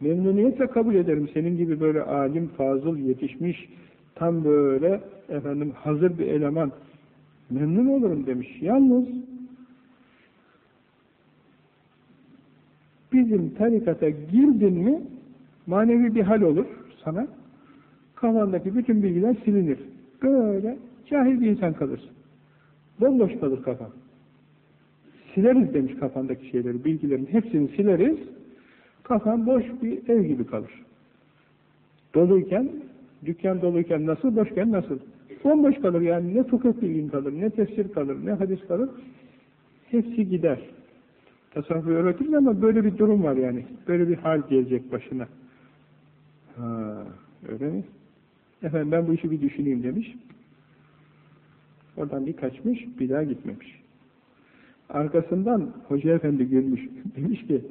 Memnuniyetle kabul ederim. Senin gibi böyle alim, fazıl, yetişmiş, tam böyle efendim hazır bir eleman. Memnun olurum demiş. Yalnız bizim tarikata girdin mi manevi bir hal olur sana. Kafandaki bütün bilgiler silinir. Böyle cahil bir insan kalırsın. Bomboş kalır kafan. Sileriz demiş kafandaki şeyleri, bilgilerin hepsini sileriz. Kafan boş bir ev gibi kalır. Doluyken, dükkan doluyken nasıl, boşken nasıl? Bomboş kalır yani ne fıkıh bilgin kalır, ne tefsir kalır, ne hadis kalır. Hepsi gider. Tasavvufu öğretiriz ama böyle bir durum var yani. Böyle bir hal gelecek başına. Ha, öyle mi? Efendim ben bu işi bir düşüneyim demiş. Oradan bir kaçmış, bir daha gitmemiş. Arkasından Hoca Efendi gülmüş. Demiş ki,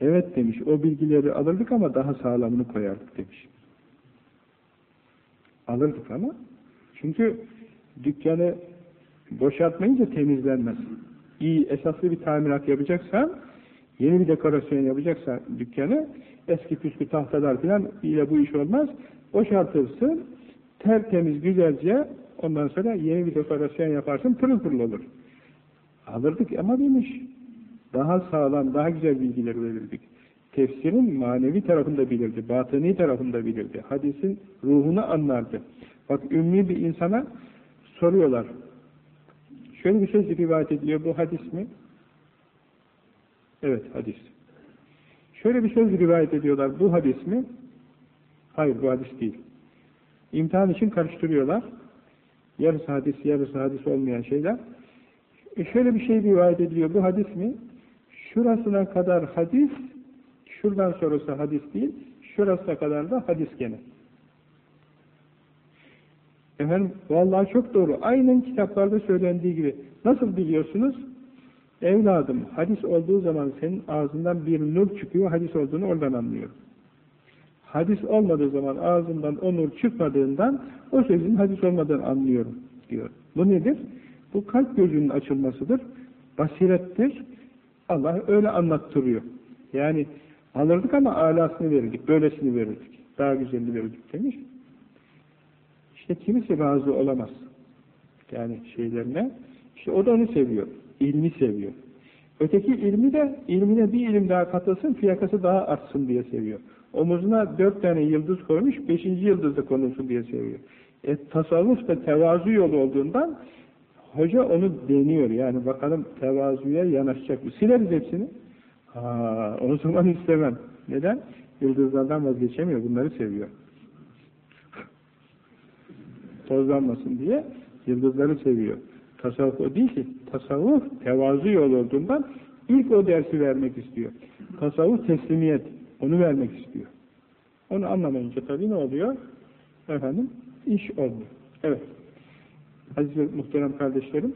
evet demiş, o bilgileri alırdık ama daha sağlamını koyardık demiş. Alırdık ama. Çünkü dükkanı boşaltmayınca temizlenmez. İyi, esaslı bir tamirat yapacaksan, yeni bir dekorasyon yapacaksan dükkanı, eski püskü tahtalar falan ile bu iş olmaz. Boşaltırsın, tertemiz, güzelce ondan sonra yeni bir dekorasyon yaparsın, pırıl pırıl olur. Alırdık ama demiş, daha sağlam, daha güzel bilgiler verirdik. Tefsirin manevi tarafında bilirdi, batıni tarafında bilirdi. Hadisin ruhunu anlardı. Bak ümmi bir insana soruyorlar. Şöyle bir söz rivayet ediliyor, bu hadis mi? Evet, hadis. Şöyle bir söz rivayet ediyorlar, bu hadis mi? Hayır, bu hadis değil. İmtihan için karıştırıyorlar. Yarısı hadis, yarısı hadis olmayan şeyler. E şöyle bir şey rivayet ediliyor, bu hadis mi? Şurasına kadar hadis, şuradan sonrası hadis değil, şurasına kadar da hadis gene. Efendim, vallahi çok doğru. Aynen kitaplarda söylendiği gibi. Nasıl biliyorsunuz? Evladım, hadis olduğu zaman senin ağzından bir nur çıkıyor, hadis olduğunu oradan anlıyor. Hadis olmadığı zaman ağzından o nur çıkmadığından o sözün hadis olmadığını anlıyorum diyor. Bu nedir? Bu kalp gözünün açılmasıdır. Basirettir. Allah öyle anlattırıyor. Yani alırdık ama alasını verirdik, böylesini verirdik. Daha güzelini verirdik demiş. İşte kimisi razı olamaz. Yani şeylerine. İşte o da onu seviyor. İlmi seviyor. Öteki ilmi de ilmine bir ilim daha katılsın, fiyakası daha artsın diye seviyor. Omuzuna dört tane yıldız koymuş, beşinci yıldız da konulsun diye seviyor. E, tasavvuf da tevazu yolu olduğundan hoca onu deniyor. Yani bakalım tevazuya yanaşacak mı? Sileriz hepsini. Ha, o zaman istemem. Neden? Yıldızlardan vazgeçemiyor. Bunları seviyor. Tozlanmasın diye yıldızları seviyor. Tasavvuf o değil ki. Tasavvuf tevazu yol olduğundan ilk o dersi vermek istiyor. Tasavvuf teslimiyet. Onu vermek istiyor. Onu anlamayınca tabii ne oluyor? Efendim, iş olmuyor. Evet. Aziz ve muhterem kardeşlerim,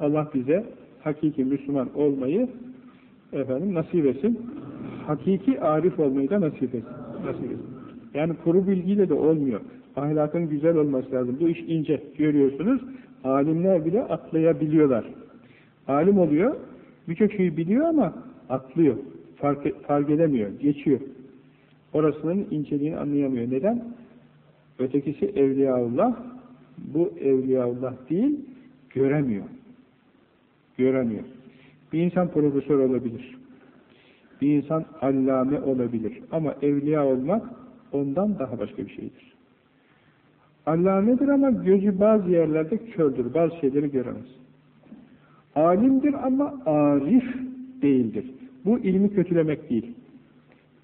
Allah bize hakiki Müslüman olmayı efendim nasip etsin. Hakiki arif olmayı da nasip etsin. Nasip etsin. Yani kuru bilgiyle de olmuyor. Ahlakın güzel olması lazım. Bu iş ince. Görüyorsunuz. Alimler bile atlayabiliyorlar. Alim oluyor, birçok şeyi biliyor ama atlıyor. Fark, fark edemiyor, geçiyor. Orasının inceliğini anlayamıyor. Neden? Ötekisi Evliyaullah, bu Evliyaullah değil, göremiyor. Göremiyor. Bir insan profesör olabilir. Bir insan allame olabilir. Ama evliya olmak ondan daha başka bir şeydir. Allamedir ama gözü bazı yerlerde kördür. Bazı şeyleri göremez. Alimdir ama arif değildir. Bu ilmi kötülemek değil.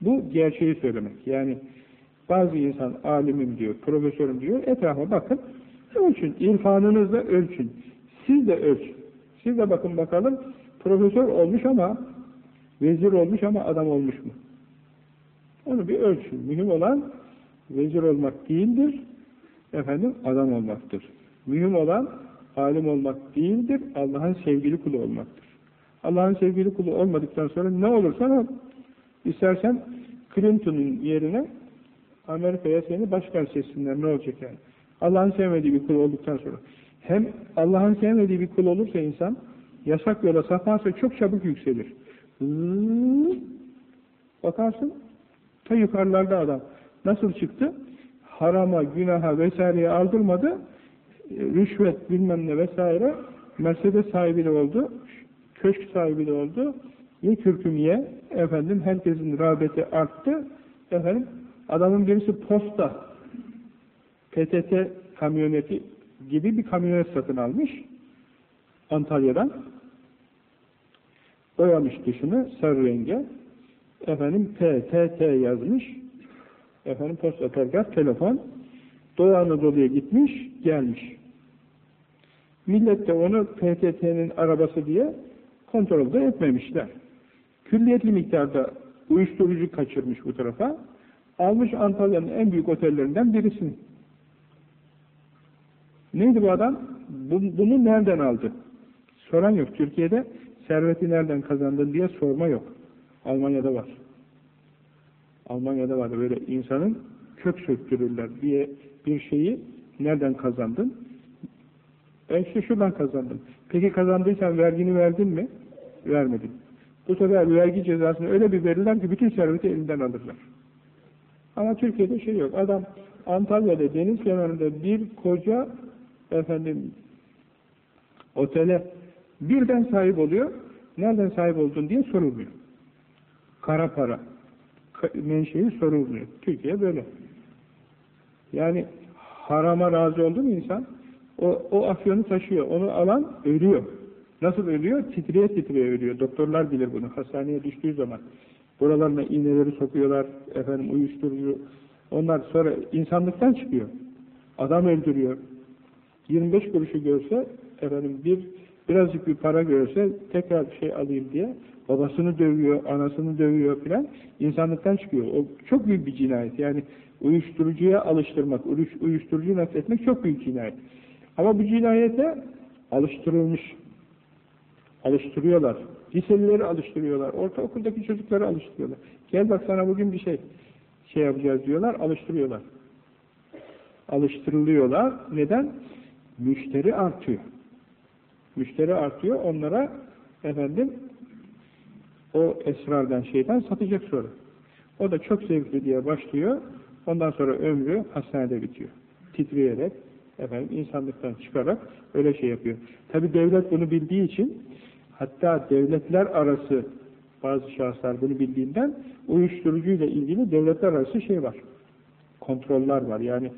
Bu gerçeği söylemek. Yani bazı insan alimim diyor, profesörüm diyor, etrafa bakın, ölçün. İrfanınızla ölçün. Siz de ölçün. Siz de bakın bakalım, profesör olmuş ama, vezir olmuş ama adam olmuş mu? Onu bir ölçün. Mühim olan vezir olmak değildir, efendim adam olmaktır. Mühim olan alim olmak değildir, Allah'ın sevgili kulu olmaktır. Allah'ın sevgili kulu olmadıktan sonra ne olursan ol. İstersen Clinton'un yerine Amerika'ya seni başkan seçsinler ne olacak yani. Allah'ın sevmediği bir kul olduktan sonra. Hem Allah'ın sevmediği bir kul olursa insan yasak yola saparsa çok çabuk yükselir. Bakarsın ta yukarılarda adam. Nasıl çıktı? Harama, günaha vesaireye aldırmadı. Rüşvet bilmem ne vesaire Mercedes sahibi de oldu. Köşk sahibi de oldu. Ye kürküm ye. Efendim herkesin rağbeti arttı. Efendim adamın birisi posta PTT kamyoneti gibi bir kamyonet satın almış. Antalya'dan. Boyamış dışını sarı renge. Efendim PTT yazmış. Efendim posta telgraf, telefon. Doğu Anadolu'ya gitmiş, gelmiş. Millet de onu PTT'nin arabası diye kontrolde etmemişler. Külliyetli miktarda uyuşturucu kaçırmış bu tarafa. Almış Antalya'nın en büyük otellerinden birisini. Neydi bu adam? Bunu nereden aldı? Soran yok. Türkiye'de serveti nereden kazandın diye sorma yok. Almanya'da var. Almanya'da var. Böyle insanın kök söktürürler diye bir şeyi nereden kazandın? Ben işte şuradan kazandım. Peki kazandıysan vergini verdin mi? Vermedin. Bu sefer vergi cezasını öyle bir verirler ki bütün serveti elinden alırlar. Ama Türkiye'de şey yok. Adam Antalya'da deniz kenarında bir koca efendim otele birden sahip oluyor. Nereden sahip oldun diye sorulmuyor. Kara para. Menşei sorulmuyor. Türkiye böyle. Yani harama razı oldu mu insan? O, o afyonu taşıyor. Onu alan ölüyor. Nasıl ölüyor? Titreye titreye ölüyor. Doktorlar bilir bunu. Hastaneye düştüğü zaman. Buralarına iğneleri sokuyorlar. Efendim uyuşturucu. Onlar sonra insanlıktan çıkıyor. Adam öldürüyor. 25 kuruşu görse, efendim bir birazcık bir para görse tekrar bir şey alayım diye babasını dövüyor, anasını dövüyor filan insanlıktan çıkıyor. O çok büyük bir cinayet. Yani uyuşturucuya alıştırmak, uyuşturucu nefretmek çok büyük cinayet. Ama bu cinayete alıştırılmış. Alıştırıyorlar. Liselileri alıştırıyorlar. Ortaokuldaki çocukları alıştırıyorlar. Gel bak sana bugün bir şey şey yapacağız diyorlar, alıştırıyorlar. Alıştırılıyorlar. Neden? Müşteri artıyor. Müşteri artıyor, onlara efendim o esrardan şeyden satacak sonra. O da çok zevkli diye başlıyor, ondan sonra ömrü hastanede bitiyor. Titreyerek, efendim insanlıktan çıkarak öyle şey yapıyor. Tabi devlet bunu bildiği için, hatta devletler arası bazı şahıslar bunu bildiğinden uyuşturucuyla ilgili devletler arası şey var. Kontroller var. Yani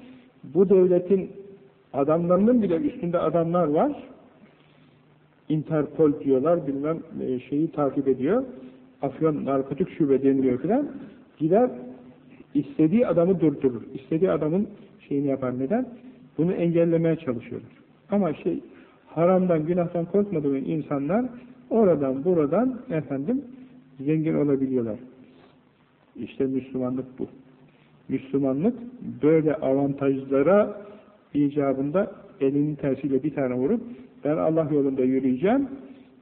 bu devletin Adamlarının bile üstünde adamlar var. Interpol diyorlar, bilmem e, şeyi takip ediyor. Afyon narkotik şube deniliyor filan. Gider, istediği adamı durdurur. İstediği adamın şeyini yapar. Neden? Bunu engellemeye çalışıyorlar. Ama şey, haramdan, günahtan korkmadığı insanlar oradan, buradan efendim zengin olabiliyorlar. İşte Müslümanlık bu. Müslümanlık böyle avantajlara icabında elinin tersiyle bir tane vurup ben Allah yolunda yürüyeceğim,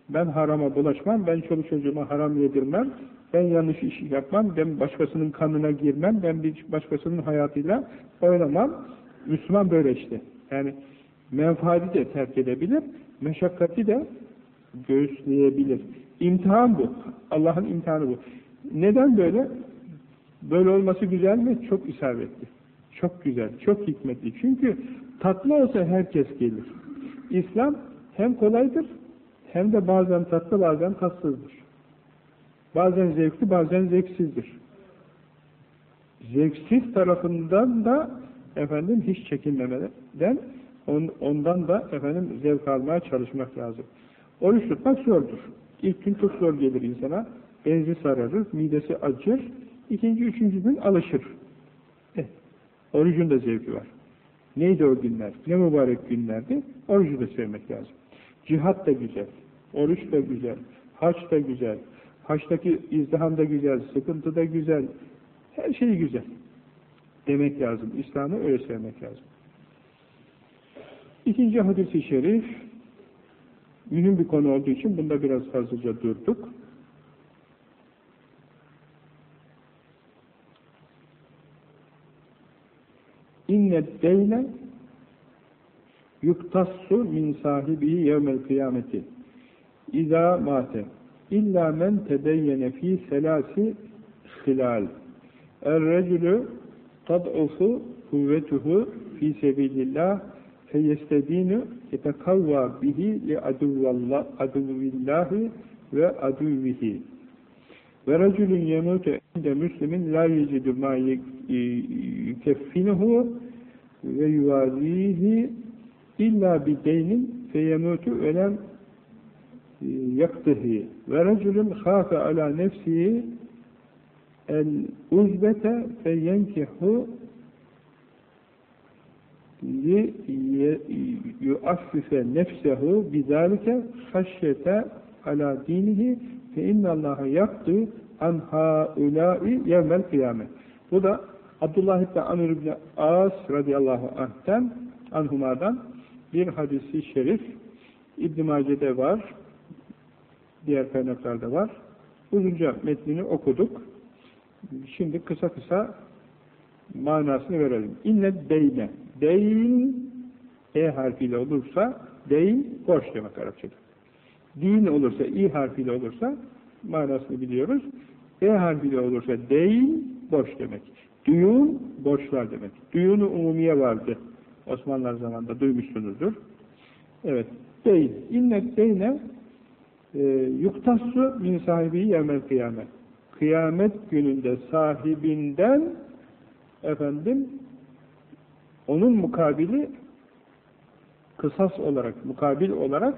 ben harama bulaşmam, ben çoluk çocuğuma haram yedirmem, ben yanlış iş yapmam, ben başkasının kanına girmem, ben bir başkasının hayatıyla oynamam. Müslüman böyle işte. Yani menfaati de terk edebilir, meşakkati de göğüsleyebilir. İmtihan bu. Allah'ın imtihanı bu. Neden böyle? Böyle olması güzel mi? Çok isabetli. Çok güzel, çok hikmetli. Çünkü tatlı olsa herkes gelir. İslam hem kolaydır, hem de bazen tatlı, bazen tatsızdır. Bazen zevkli, bazen zevksizdir. Zevksiz tarafından da efendim hiç çekinmemeden ondan da efendim zevk almaya çalışmak lazım. Oruç tutmak zordur. İlk gün çok zor gelir insana. Benzi sararır, midesi acır. İkinci, üçüncü gün alışır. Orucun da zevki var. Neydi o günler? Ne mübarek günlerdi? Orucu da sevmek lazım. Cihat da güzel, oruç da güzel, haç da güzel, haçtaki izdiham da güzel, sıkıntı da güzel, her şey güzel. demek lazım. İslam'ı öyle sevmek lazım. İkinci hadis-i şerif mühim bir konu olduğu için bunda biraz fazlaca durduk. İnnet deyne yuktassu min sahibihi yevmel kıyameti. İzâ mâte illa men tedeyyene fî selâsi hilal. Er-recülü tad'ufu kuvvetuhu fî sebilillah feyestedînü yetekavva bihi li aduvillahi ve aduvihi ve racülün yemutu inde müslimin la yecidu ma yukeffinuhu ve yuvazihi illa bideynin feyemutu velem yaktıhi ve racülün khâfe ala nefsihi el uzbete feyenkihu li yuaffife nefsehu bizalike haşyete ala dinihi fe innallaha yaktı an haulâi yevmel kıyamet. Bu da Abdullah ibn Amr ibn As radıyallahu anh'ten anhumadan bir hadisi şerif İbn Mace'de var. Diğer kaynaklarda var. Uzunca metnini okuduk. Şimdi kısa kısa manasını verelim. İnne beyne. Deyn E harfiyle olursa deyn borç demek Arapçada. Din olursa i harfiyle olursa manasını biliyoruz. E harfiyle olursa deyn borç demek. Düğün borçlar demek. Düğünü umumiye vardı. Osmanlılar zamanında duymuşsunuzdur. Evet. Deyn. İnne deyne e, yuktassu min sahibi yevmel kıyamet. Kıyamet gününde sahibinden efendim onun mukabili kısas olarak, mukabil olarak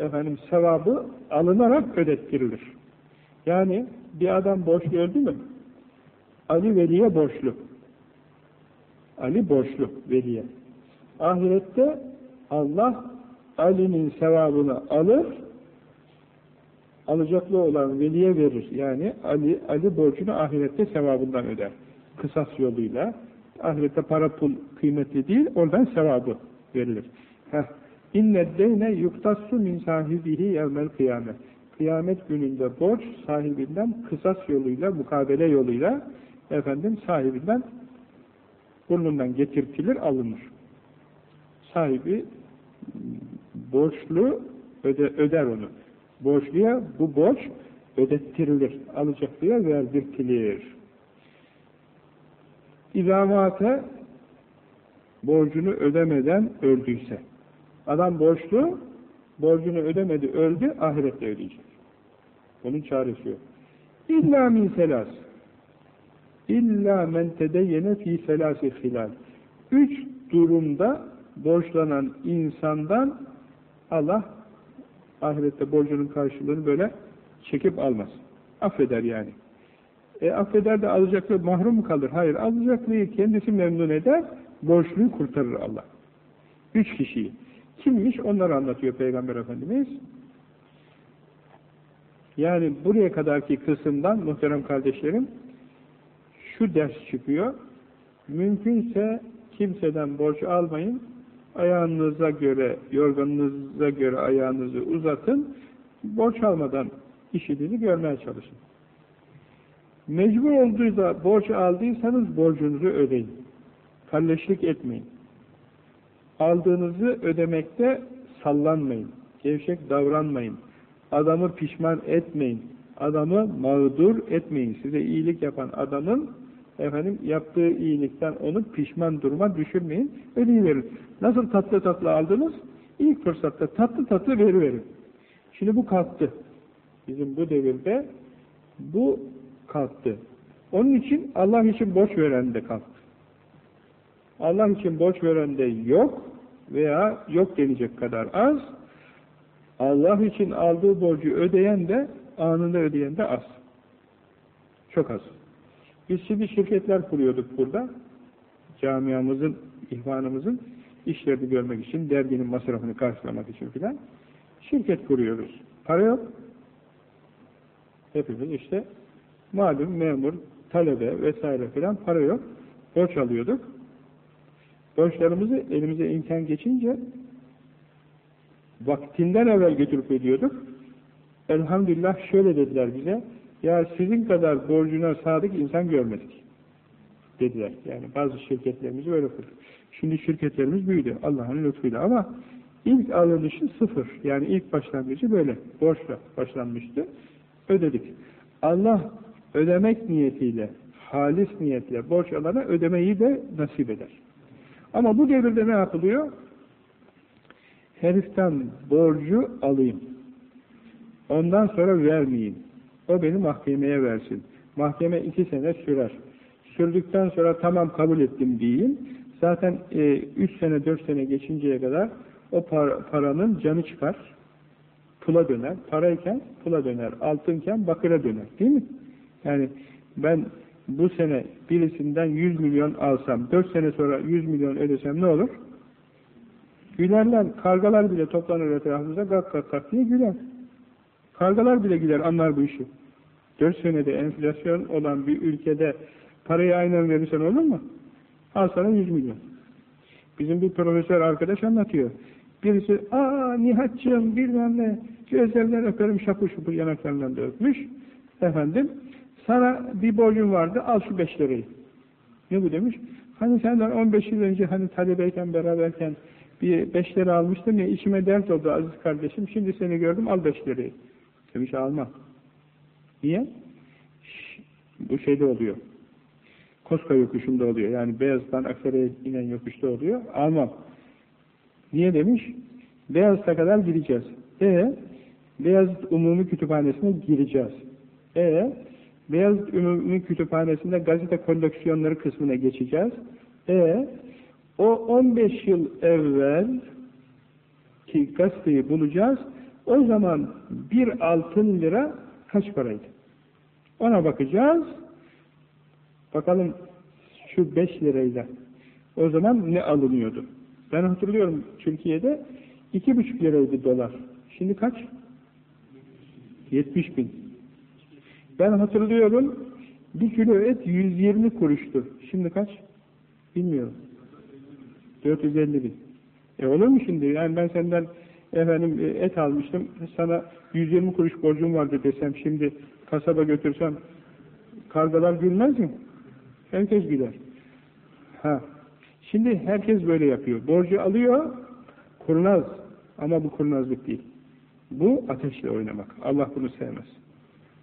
efendim sevabı alınarak ödettirilir. Yani bir adam borç gördü mü? Ali veliye borçlu. Ali borçlu veliye. Ahirette Allah Ali'nin sevabını alır, alacaklı olan veliye verir. Yani Ali Ali borcunu ahirette sevabından öder. Kısas yoluyla. Ahirette para pul kıymetli değil, oradan sevabı verilir. Heh. İnne deyne yuktassu min sahibihi yevmel kıyamet. Kıyamet gününde borç sahibinden kısas yoluyla, mukabele yoluyla efendim sahibinden burnundan getirtilir, alınır. Sahibi borçlu öde, öder onu. Borçluya bu borç ödettirilir. Alacaklıya verdirtilir. İzamate borcunu ödemeden öldüyse. Adam borçlu, borcunu ödemedi, öldü, ahirette ödeyecek. Bunun çaresi yok. İlla min selas. İlla men tedeyyene fi selasi hilal. Üç durumda borçlanan insandan Allah ahirette borcunun karşılığını böyle çekip almaz. Affeder yani. E affeder de alacaklı mahrum kalır? Hayır. Alacaklıyı kendisi memnun eder, borçluyu kurtarır Allah. Üç kişiyi. Kimmiş? Onları anlatıyor Peygamber Efendimiz. Yani buraya kadarki kısımdan muhterem kardeşlerim şu ders çıkıyor. Mümkünse kimseden borç almayın. Ayağınıza göre, yorganınıza göre ayağınızı uzatın. Borç almadan işinizi görmeye çalışın. Mecbur olduğunda borç aldıysanız borcunuzu ödeyin. Kalleşlik etmeyin. Aldığınızı ödemekte sallanmayın. Gevşek davranmayın. Adamı pişman etmeyin. Adamı mağdur etmeyin. Size iyilik yapan adamın efendim yaptığı iyilikten onu pişman duruma düşürmeyin. Ödeyiverin. Nasıl tatlı tatlı aldınız? İlk fırsatta tatlı tatlı veriverin. Şimdi bu kalktı. Bizim bu devirde bu kalktı. Onun için Allah için borç veren de kalktı. Allah için borç veren de yok veya yok gelecek kadar az. Allah için aldığı borcu ödeyen de anında ödeyen de az. Çok az. Biz şimdi şirketler kuruyorduk burada. Camiamızın, ihvanımızın işlerini görmek için, derginin masrafını karşılamak için filan. Şirket kuruyoruz. Para yok. Hepimiz işte malum memur, talebe vesaire filan para yok. Borç alıyorduk. Borçlarımızı elimize imkan geçince vaktinden evvel götürüp ödüyorduk. Elhamdülillah şöyle dediler bize, ya sizin kadar borcuna sadık insan görmedik. Dediler. Yani bazı şirketlerimizi böyle kurduk. Şimdi şirketlerimiz büyüdü. Allah'ın lütfuyla ama ilk alınışı sıfır. Yani ilk başlangıcı böyle. Borçla başlanmıştı. Ödedik. Allah ödemek niyetiyle, halis niyetle borç alana ödemeyi de nasip eder. Ama bu devirde ne yapılıyor? Heriften borcu alayım. Ondan sonra vermeyeyim. O beni mahkemeye versin. Mahkeme iki sene sürer. Sürdükten sonra tamam kabul ettim diyeyim. Zaten e, üç sene, dört sene geçinceye kadar o par paranın canı çıkar. Pula döner. Parayken pula döner. Altınken bakıra döner. Değil mi? Yani ben bu sene birisinden 100 milyon alsam, 4 sene sonra 100 milyon ödesem ne olur? Gülerler, kargalar bile toplanır etrafımıza, kalk kalk kalk diye güler. Kargalar bile güler, anlar bu işi. 4 senede enflasyon olan bir ülkede parayı aynen verirsen olur mu? Al sana 100 milyon. Bizim bir profesör arkadaş anlatıyor. Birisi, aa Nihat'cığım bilmem ne, gözlerinden öperim şapur şupur yanaklarından da öpmüş. Efendim, sana bir borcum vardı, al şu beş lirayı. Ne bu demiş? Hani senden 15 yıl önce hani talebeyken beraberken bir beş lira almıştım ya içime dert oldu aziz kardeşim. Şimdi seni gördüm al beş lirayı. Demiş almam. Niye? Bu şeyde oluyor. Koska yokuşunda oluyor. Yani Beyaz'dan Aksaray'a inen yokuşta oluyor. Almam. Niye demiş? Beyazıt'a kadar gideceğiz. E Beyazıt Umumi Kütüphanesi'ne gireceğiz. E Beyazıt Ümumi Kütüphanesi'nde gazete koleksiyonları kısmına geçeceğiz. E o 15 yıl evvel ki gazeteyi bulacağız. O zaman bir altın lira kaç paraydı? Ona bakacağız. Bakalım şu 5 lirayla o zaman ne alınıyordu? Ben hatırlıyorum Türkiye'de 2,5 liraydı dolar. Şimdi kaç? 70 bin. Ben hatırlıyorum bir kilo et 120 kuruştu. Şimdi kaç? Bilmiyorum. 450 bin. E olur mu şimdi? Yani ben senden efendim e, et almıştım. Sana 120 kuruş borcum vardı desem şimdi kasaba götürsem kargalar gülmez mi? Herkes güler. Ha. Şimdi herkes böyle yapıyor. Borcu alıyor, kurnaz. Ama bu kurnazlık değil. Bu ateşle oynamak. Allah bunu sevmez.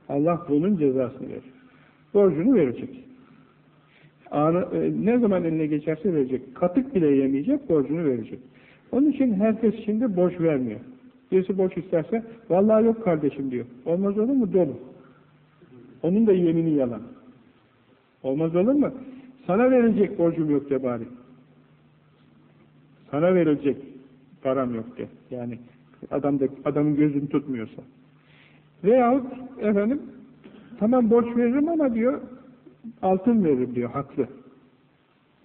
Allah bunun cezasını verir. Borcunu verecek. Anı, e, ne zaman eline geçerse verecek. Katık bile yemeyecek, borcunu verecek. Onun için herkes şimdi borç vermiyor. Birisi borç isterse, vallahi yok kardeşim diyor. Olmaz olur mu? Dolu. Onun da yemini yalan. Olmaz olur mu? Sana verilecek borcum yok de bari. Sana verilecek param yok de. Yani adam da, adamın gözünü tutmuyorsa. Veyahut efendim tamam borç veririm ama diyor altın veririm diyor haklı.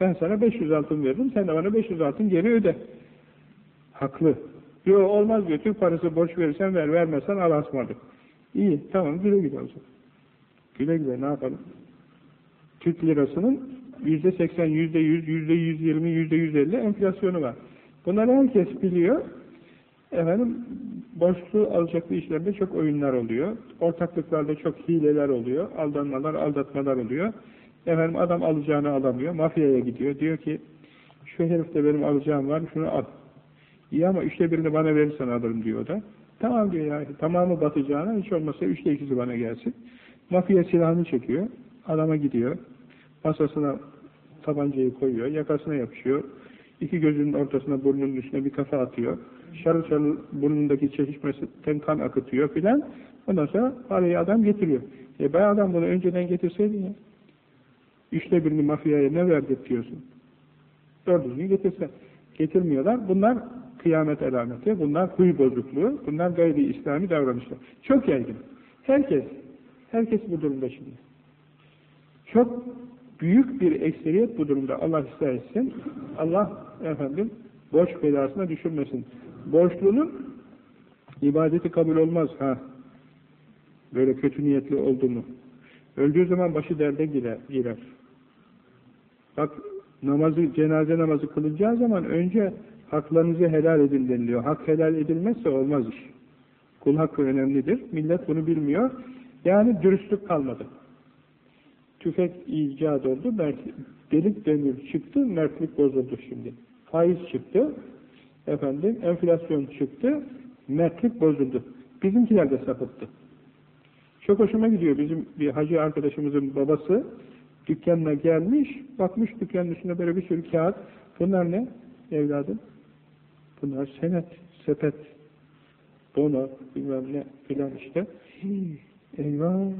Ben sana 500 altın veririm sen de bana 500 altın geri öde. Haklı. Diyor olmaz Türk parası borç verirsen ver vermezsen al asmadık. İyi tamam güle güle o zaman. Güle güle ne yapalım. Türk lirasının yüzde seksen, yüzde yüz, yüzde yüz yirmi, yüzde yüz elli enflasyonu var. Bunları herkes biliyor. Efendim, borçlu alacaklı işlerde çok oyunlar oluyor. Ortaklıklarda çok hileler oluyor. Aldanmalar, aldatmalar oluyor. Efendim adam alacağını alamıyor. Mafyaya gidiyor. Diyor ki şu herifte benim alacağım var şunu al. İyi ama üçte birini bana verirsen alırım diyor da. Tamam diyor ya. Tamamı batacağına hiç olmazsa üçte ikisi bana gelsin. Mafya silahını çekiyor. Adama gidiyor. Masasına tabancayı koyuyor. Yakasına yapışıyor. İki gözünün ortasına burnunun üstüne bir kafa atıyor şarıl şarıl burnundaki çekişmesinden kan akıtıyor filan. Ondan sonra parayı adam getiriyor. E ben adam bunu önceden getirseydin ya. Üçte birini mafyaya ne verdik diyorsun. Dördüncünü getirsen. Getirmiyorlar. Bunlar kıyamet alameti. Bunlar huy bozukluğu. Bunlar gayri İslami davranışlar. Çok yaygın. Herkes, herkes bu durumda şimdi. Çok büyük bir ekseriyet bu durumda. Allah ıslah etsin. Allah efendim borç belasına düşürmesin borçlunun ibadeti kabul olmaz ha. Böyle kötü niyetli oldu mu? Öldüğü zaman başı derde girer. girer. Bak namazı, cenaze namazı kılınacağı zaman önce haklarınızı helal edin deniliyor. Hak helal edilmezse olmaz iş. Kul hakkı önemlidir. Millet bunu bilmiyor. Yani dürüstlük kalmadı. Tüfek icat oldu. Delik demir çıktı. Mertlik bozuldu şimdi. Faiz çıktı. Efendim enflasyon çıktı. Mertlik bozuldu. Bizimkiler de sapıttı. Çok hoşuma gidiyor. Bizim bir hacı arkadaşımızın babası dükkanına gelmiş, bakmış dükkanın üstünde böyle bir sürü kağıt. Bunlar ne evladım? Bunlar senet, sepet, bono, bilmem ne filan işte. Eyvah!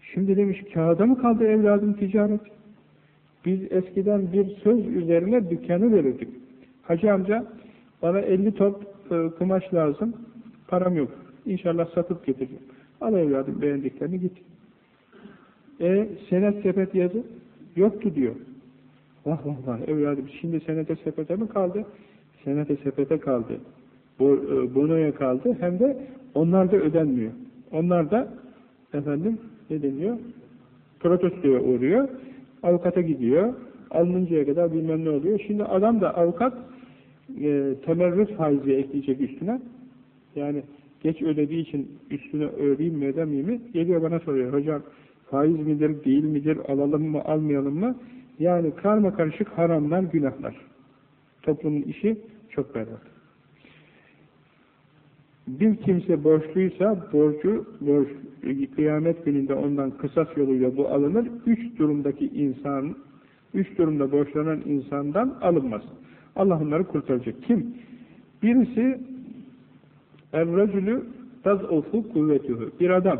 Şimdi demiş, kağıda mı kaldı evladım ticaret? Biz eskiden bir söz üzerine dükkanı verirdik. Hacı amca, bana 50 top e, kumaş lazım, param yok. İnşallah satıp getireceğim. Al evladım beğendiklerini git. E senet sepet yazı yoktu diyor. Vah vah vah evladım şimdi senete sepete mi kaldı? Senete sepete kaldı. E, bonoya kaldı. Hem de onlar da ödenmiyor. Onlar da efendim ne deniyor? Protestoya uğruyor. Avukata gidiyor. Alınıncaya kadar bilmem ne oluyor. Şimdi adam da avukat e, temerrüt faizi ekleyecek üstüne. Yani geç ödediği için üstüne ödeyeyim mi ödemeyeyim mi? Geliyor bana soruyor. Hocam faiz midir, değil midir, alalım mı, almayalım mı? Yani karma karışık haramlar, günahlar. Toplumun işi çok berbat. Bir kimse borçluysa borcu, borç, kıyamet gününde ondan kısas yoluyla bu alınır. Üç durumdaki insan, üç durumda borçlanan insandan alınmaz. Allah onları kurtaracak. Kim? Birisi اَرْرَجُلُ تَزْعُفُ kuvvetühü. Bir adam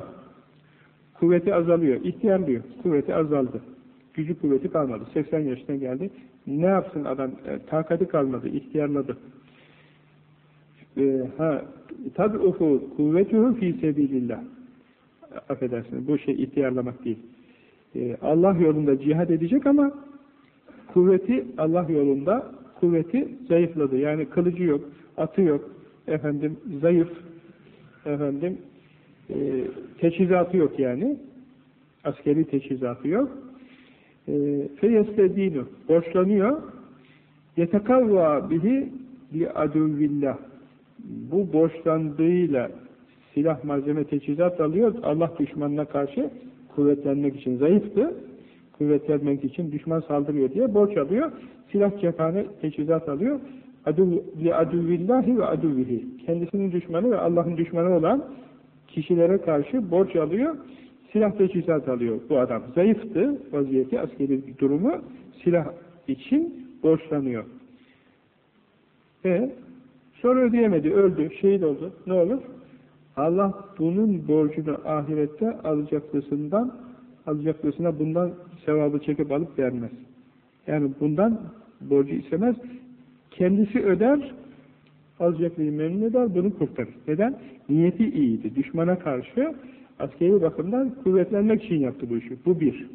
kuvveti azalıyor, ihtiyarlıyor, kuvveti azaldı. Gücü kuvveti kalmadı. 80 yaşına geldi. Ne yapsın adam? E, takati kalmadı, ihtiyarladı. E, ha, tabi ufu kuvvetühü fi sebilillah. Affedersiniz, bu şey ihtiyarlamak değil. E, Allah yolunda cihad edecek ama kuvveti Allah yolunda kuvveti zayıfladı. Yani kılıcı yok, atı yok, efendim zayıf, efendim e, teçhizatı yok yani. Askeri teçhizatı yok. E, feyestedinu borçlanıyor. Yetekavva bihi li aduvillah. Bu borçlandığıyla silah malzeme teçhizat alıyor. Allah düşmanına karşı kuvvetlenmek için zayıftı. Kuvvetlenmek için düşman saldırıyor diye borç alıyor. Silah cephane teçhizat alıyor. li aduvillahi ve aduvihi. Kendisinin düşmanı ve Allah'ın düşmanı olan kişilere karşı borç alıyor, silah teçhizat alıyor bu adam. Zayıftı vaziyeti, askeri durumu, silah için borçlanıyor. Ve sonra ödeyemedi, öldü, şehit oldu. Ne olur? Allah bunun borcunu ahirette alacaklısından, alacaklısına bundan sevabı çekip alıp vermez. Yani bundan borcu istemez. Kendisi öder, alacaklıyı memnun eder, bunu kurtarır. Neden? Niyeti iyiydi. Düşmana karşı askeri bakımdan kuvvetlenmek için yaptı bu işi. Bu bir.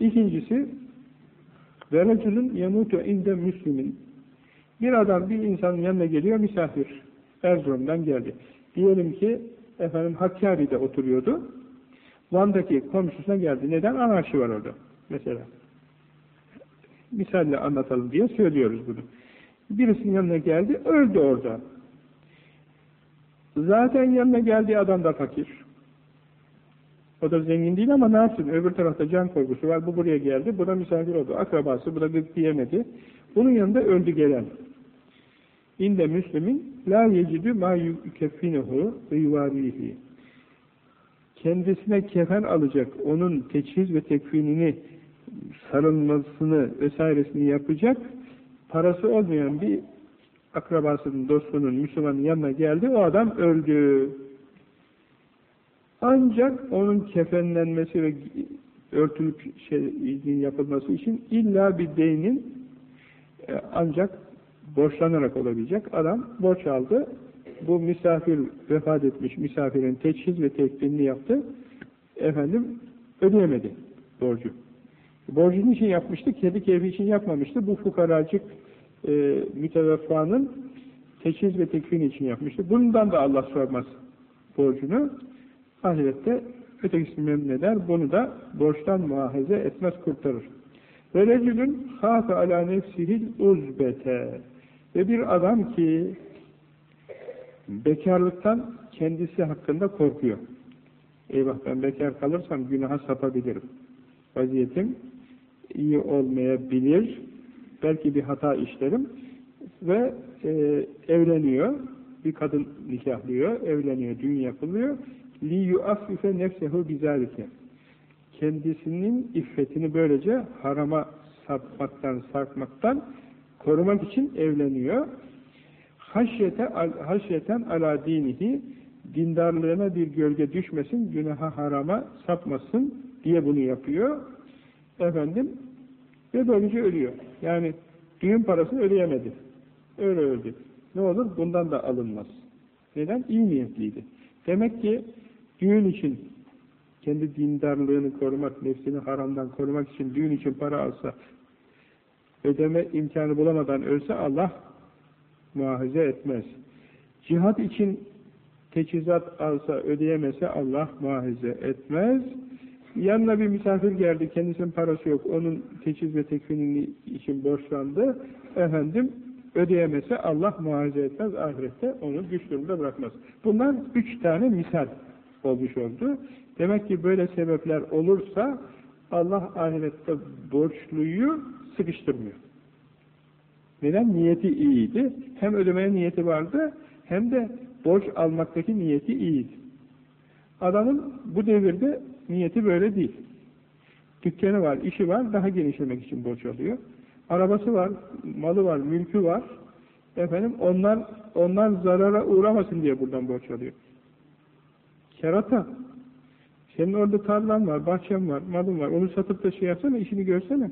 İkincisi, verecunun yamutu inde müslimin. Bir adam bir insanın yanına geliyor, misafir. Erzurum'dan geldi. Diyelim ki, efendim Hakkari'de oturuyordu. Van'daki komşusuna geldi. Neden? Anarşi var orada. Mesela. Misalle anlatalım diye söylüyoruz bunu. Birisinin yanına geldi, öldü orada. Zaten yanına geldiği adam da fakir. O da zengin değil ama ne yapsın? Öbür tarafta can korkusu var. Bu buraya geldi. Bu da misafir oldu. Akrabası. Bu da diyemedi. Bunun yanında öldü gelen. İnde Müslümin la yecidü ma yukeffinehu ve yuvarihi. Kendisine kefen alacak, onun teçhiz ve tekfinini, sarılmasını vesairesini yapacak parası olmayan bir akrabasının, dostunun, Müslümanın yanına geldi, o adam öldü. Ancak onun kefenlenmesi ve örtülüp şeyin yapılması için illa bir deynin e, ancak borçlanarak olabilecek. Adam borç aldı. Bu misafir vefat etmiş misafirin teçhiz ve tekbinini yaptı. Efendim ödeyemedi borcu. Borcunu için yapmıştı, kedi keyfi için yapmamıştı. Bu fukaracık e, müteveffanın teçhiz ve tekfin için yapmıştı. Bundan da Allah sormaz borcunu. Ahirette ötekisini memnun eder. Bunu da borçtan muahaze etmez, kurtarır. Ve recülün hâfe alâ nefsihil uzbete. Ve bir adam ki bekarlıktan kendisi hakkında korkuyor. Eyvah ben bekar kalırsam günaha sapabilirim. Vaziyetim iyi olmayabilir. Belki bir hata işlerim. Ve e, evleniyor. Bir kadın nikahlıyor, evleniyor, düğün yapılıyor. li yuaffife nefsehu bizalike. Kendisinin iffetini böylece harama sapmaktan, sarkmaktan korumak için evleniyor. Haşyete, haşyeten ala dinihi dindarlığına bir gölge düşmesin, günaha harama sapmasın diye bunu yapıyor. Efendim ve böylece ölüyor. Yani düğün parasını ödeyemedi. Öyle öldü. Ne olur? Bundan da alınmaz. Neden? İyi niyetliydi. Demek ki düğün için kendi dindarlığını korumak, nefsini haramdan korumak için düğün için para alsa, ödeme imkanı bulamadan ölse Allah muahize etmez. Cihat için teçhizat alsa, ödeyemese Allah muahize etmez. Yanına bir misafir geldi, kendisinin parası yok, onun teçhiz ve tekfinini için borçlandı. Efendim, ödeyemese Allah muahize etmez, ahirette onu güç durumda bırakmaz. Bunlar üç tane misal olmuş oldu. Demek ki böyle sebepler olursa Allah ahirette borçluyu sıkıştırmıyor. Neden? Niyeti iyiydi. Hem ödemeye niyeti vardı, hem de borç almaktaki niyeti iyiydi. Adamın bu devirde niyeti böyle değil. Dükkanı var, işi var, daha genişlemek için borç alıyor. Arabası var, malı var, mülkü var. Efendim onlar onlar zarara uğramasın diye buradan borç alıyor. Kerata. Senin orada tarlan var, bahçen var, malın var. Onu satıp da şey yapsana, işini görsene.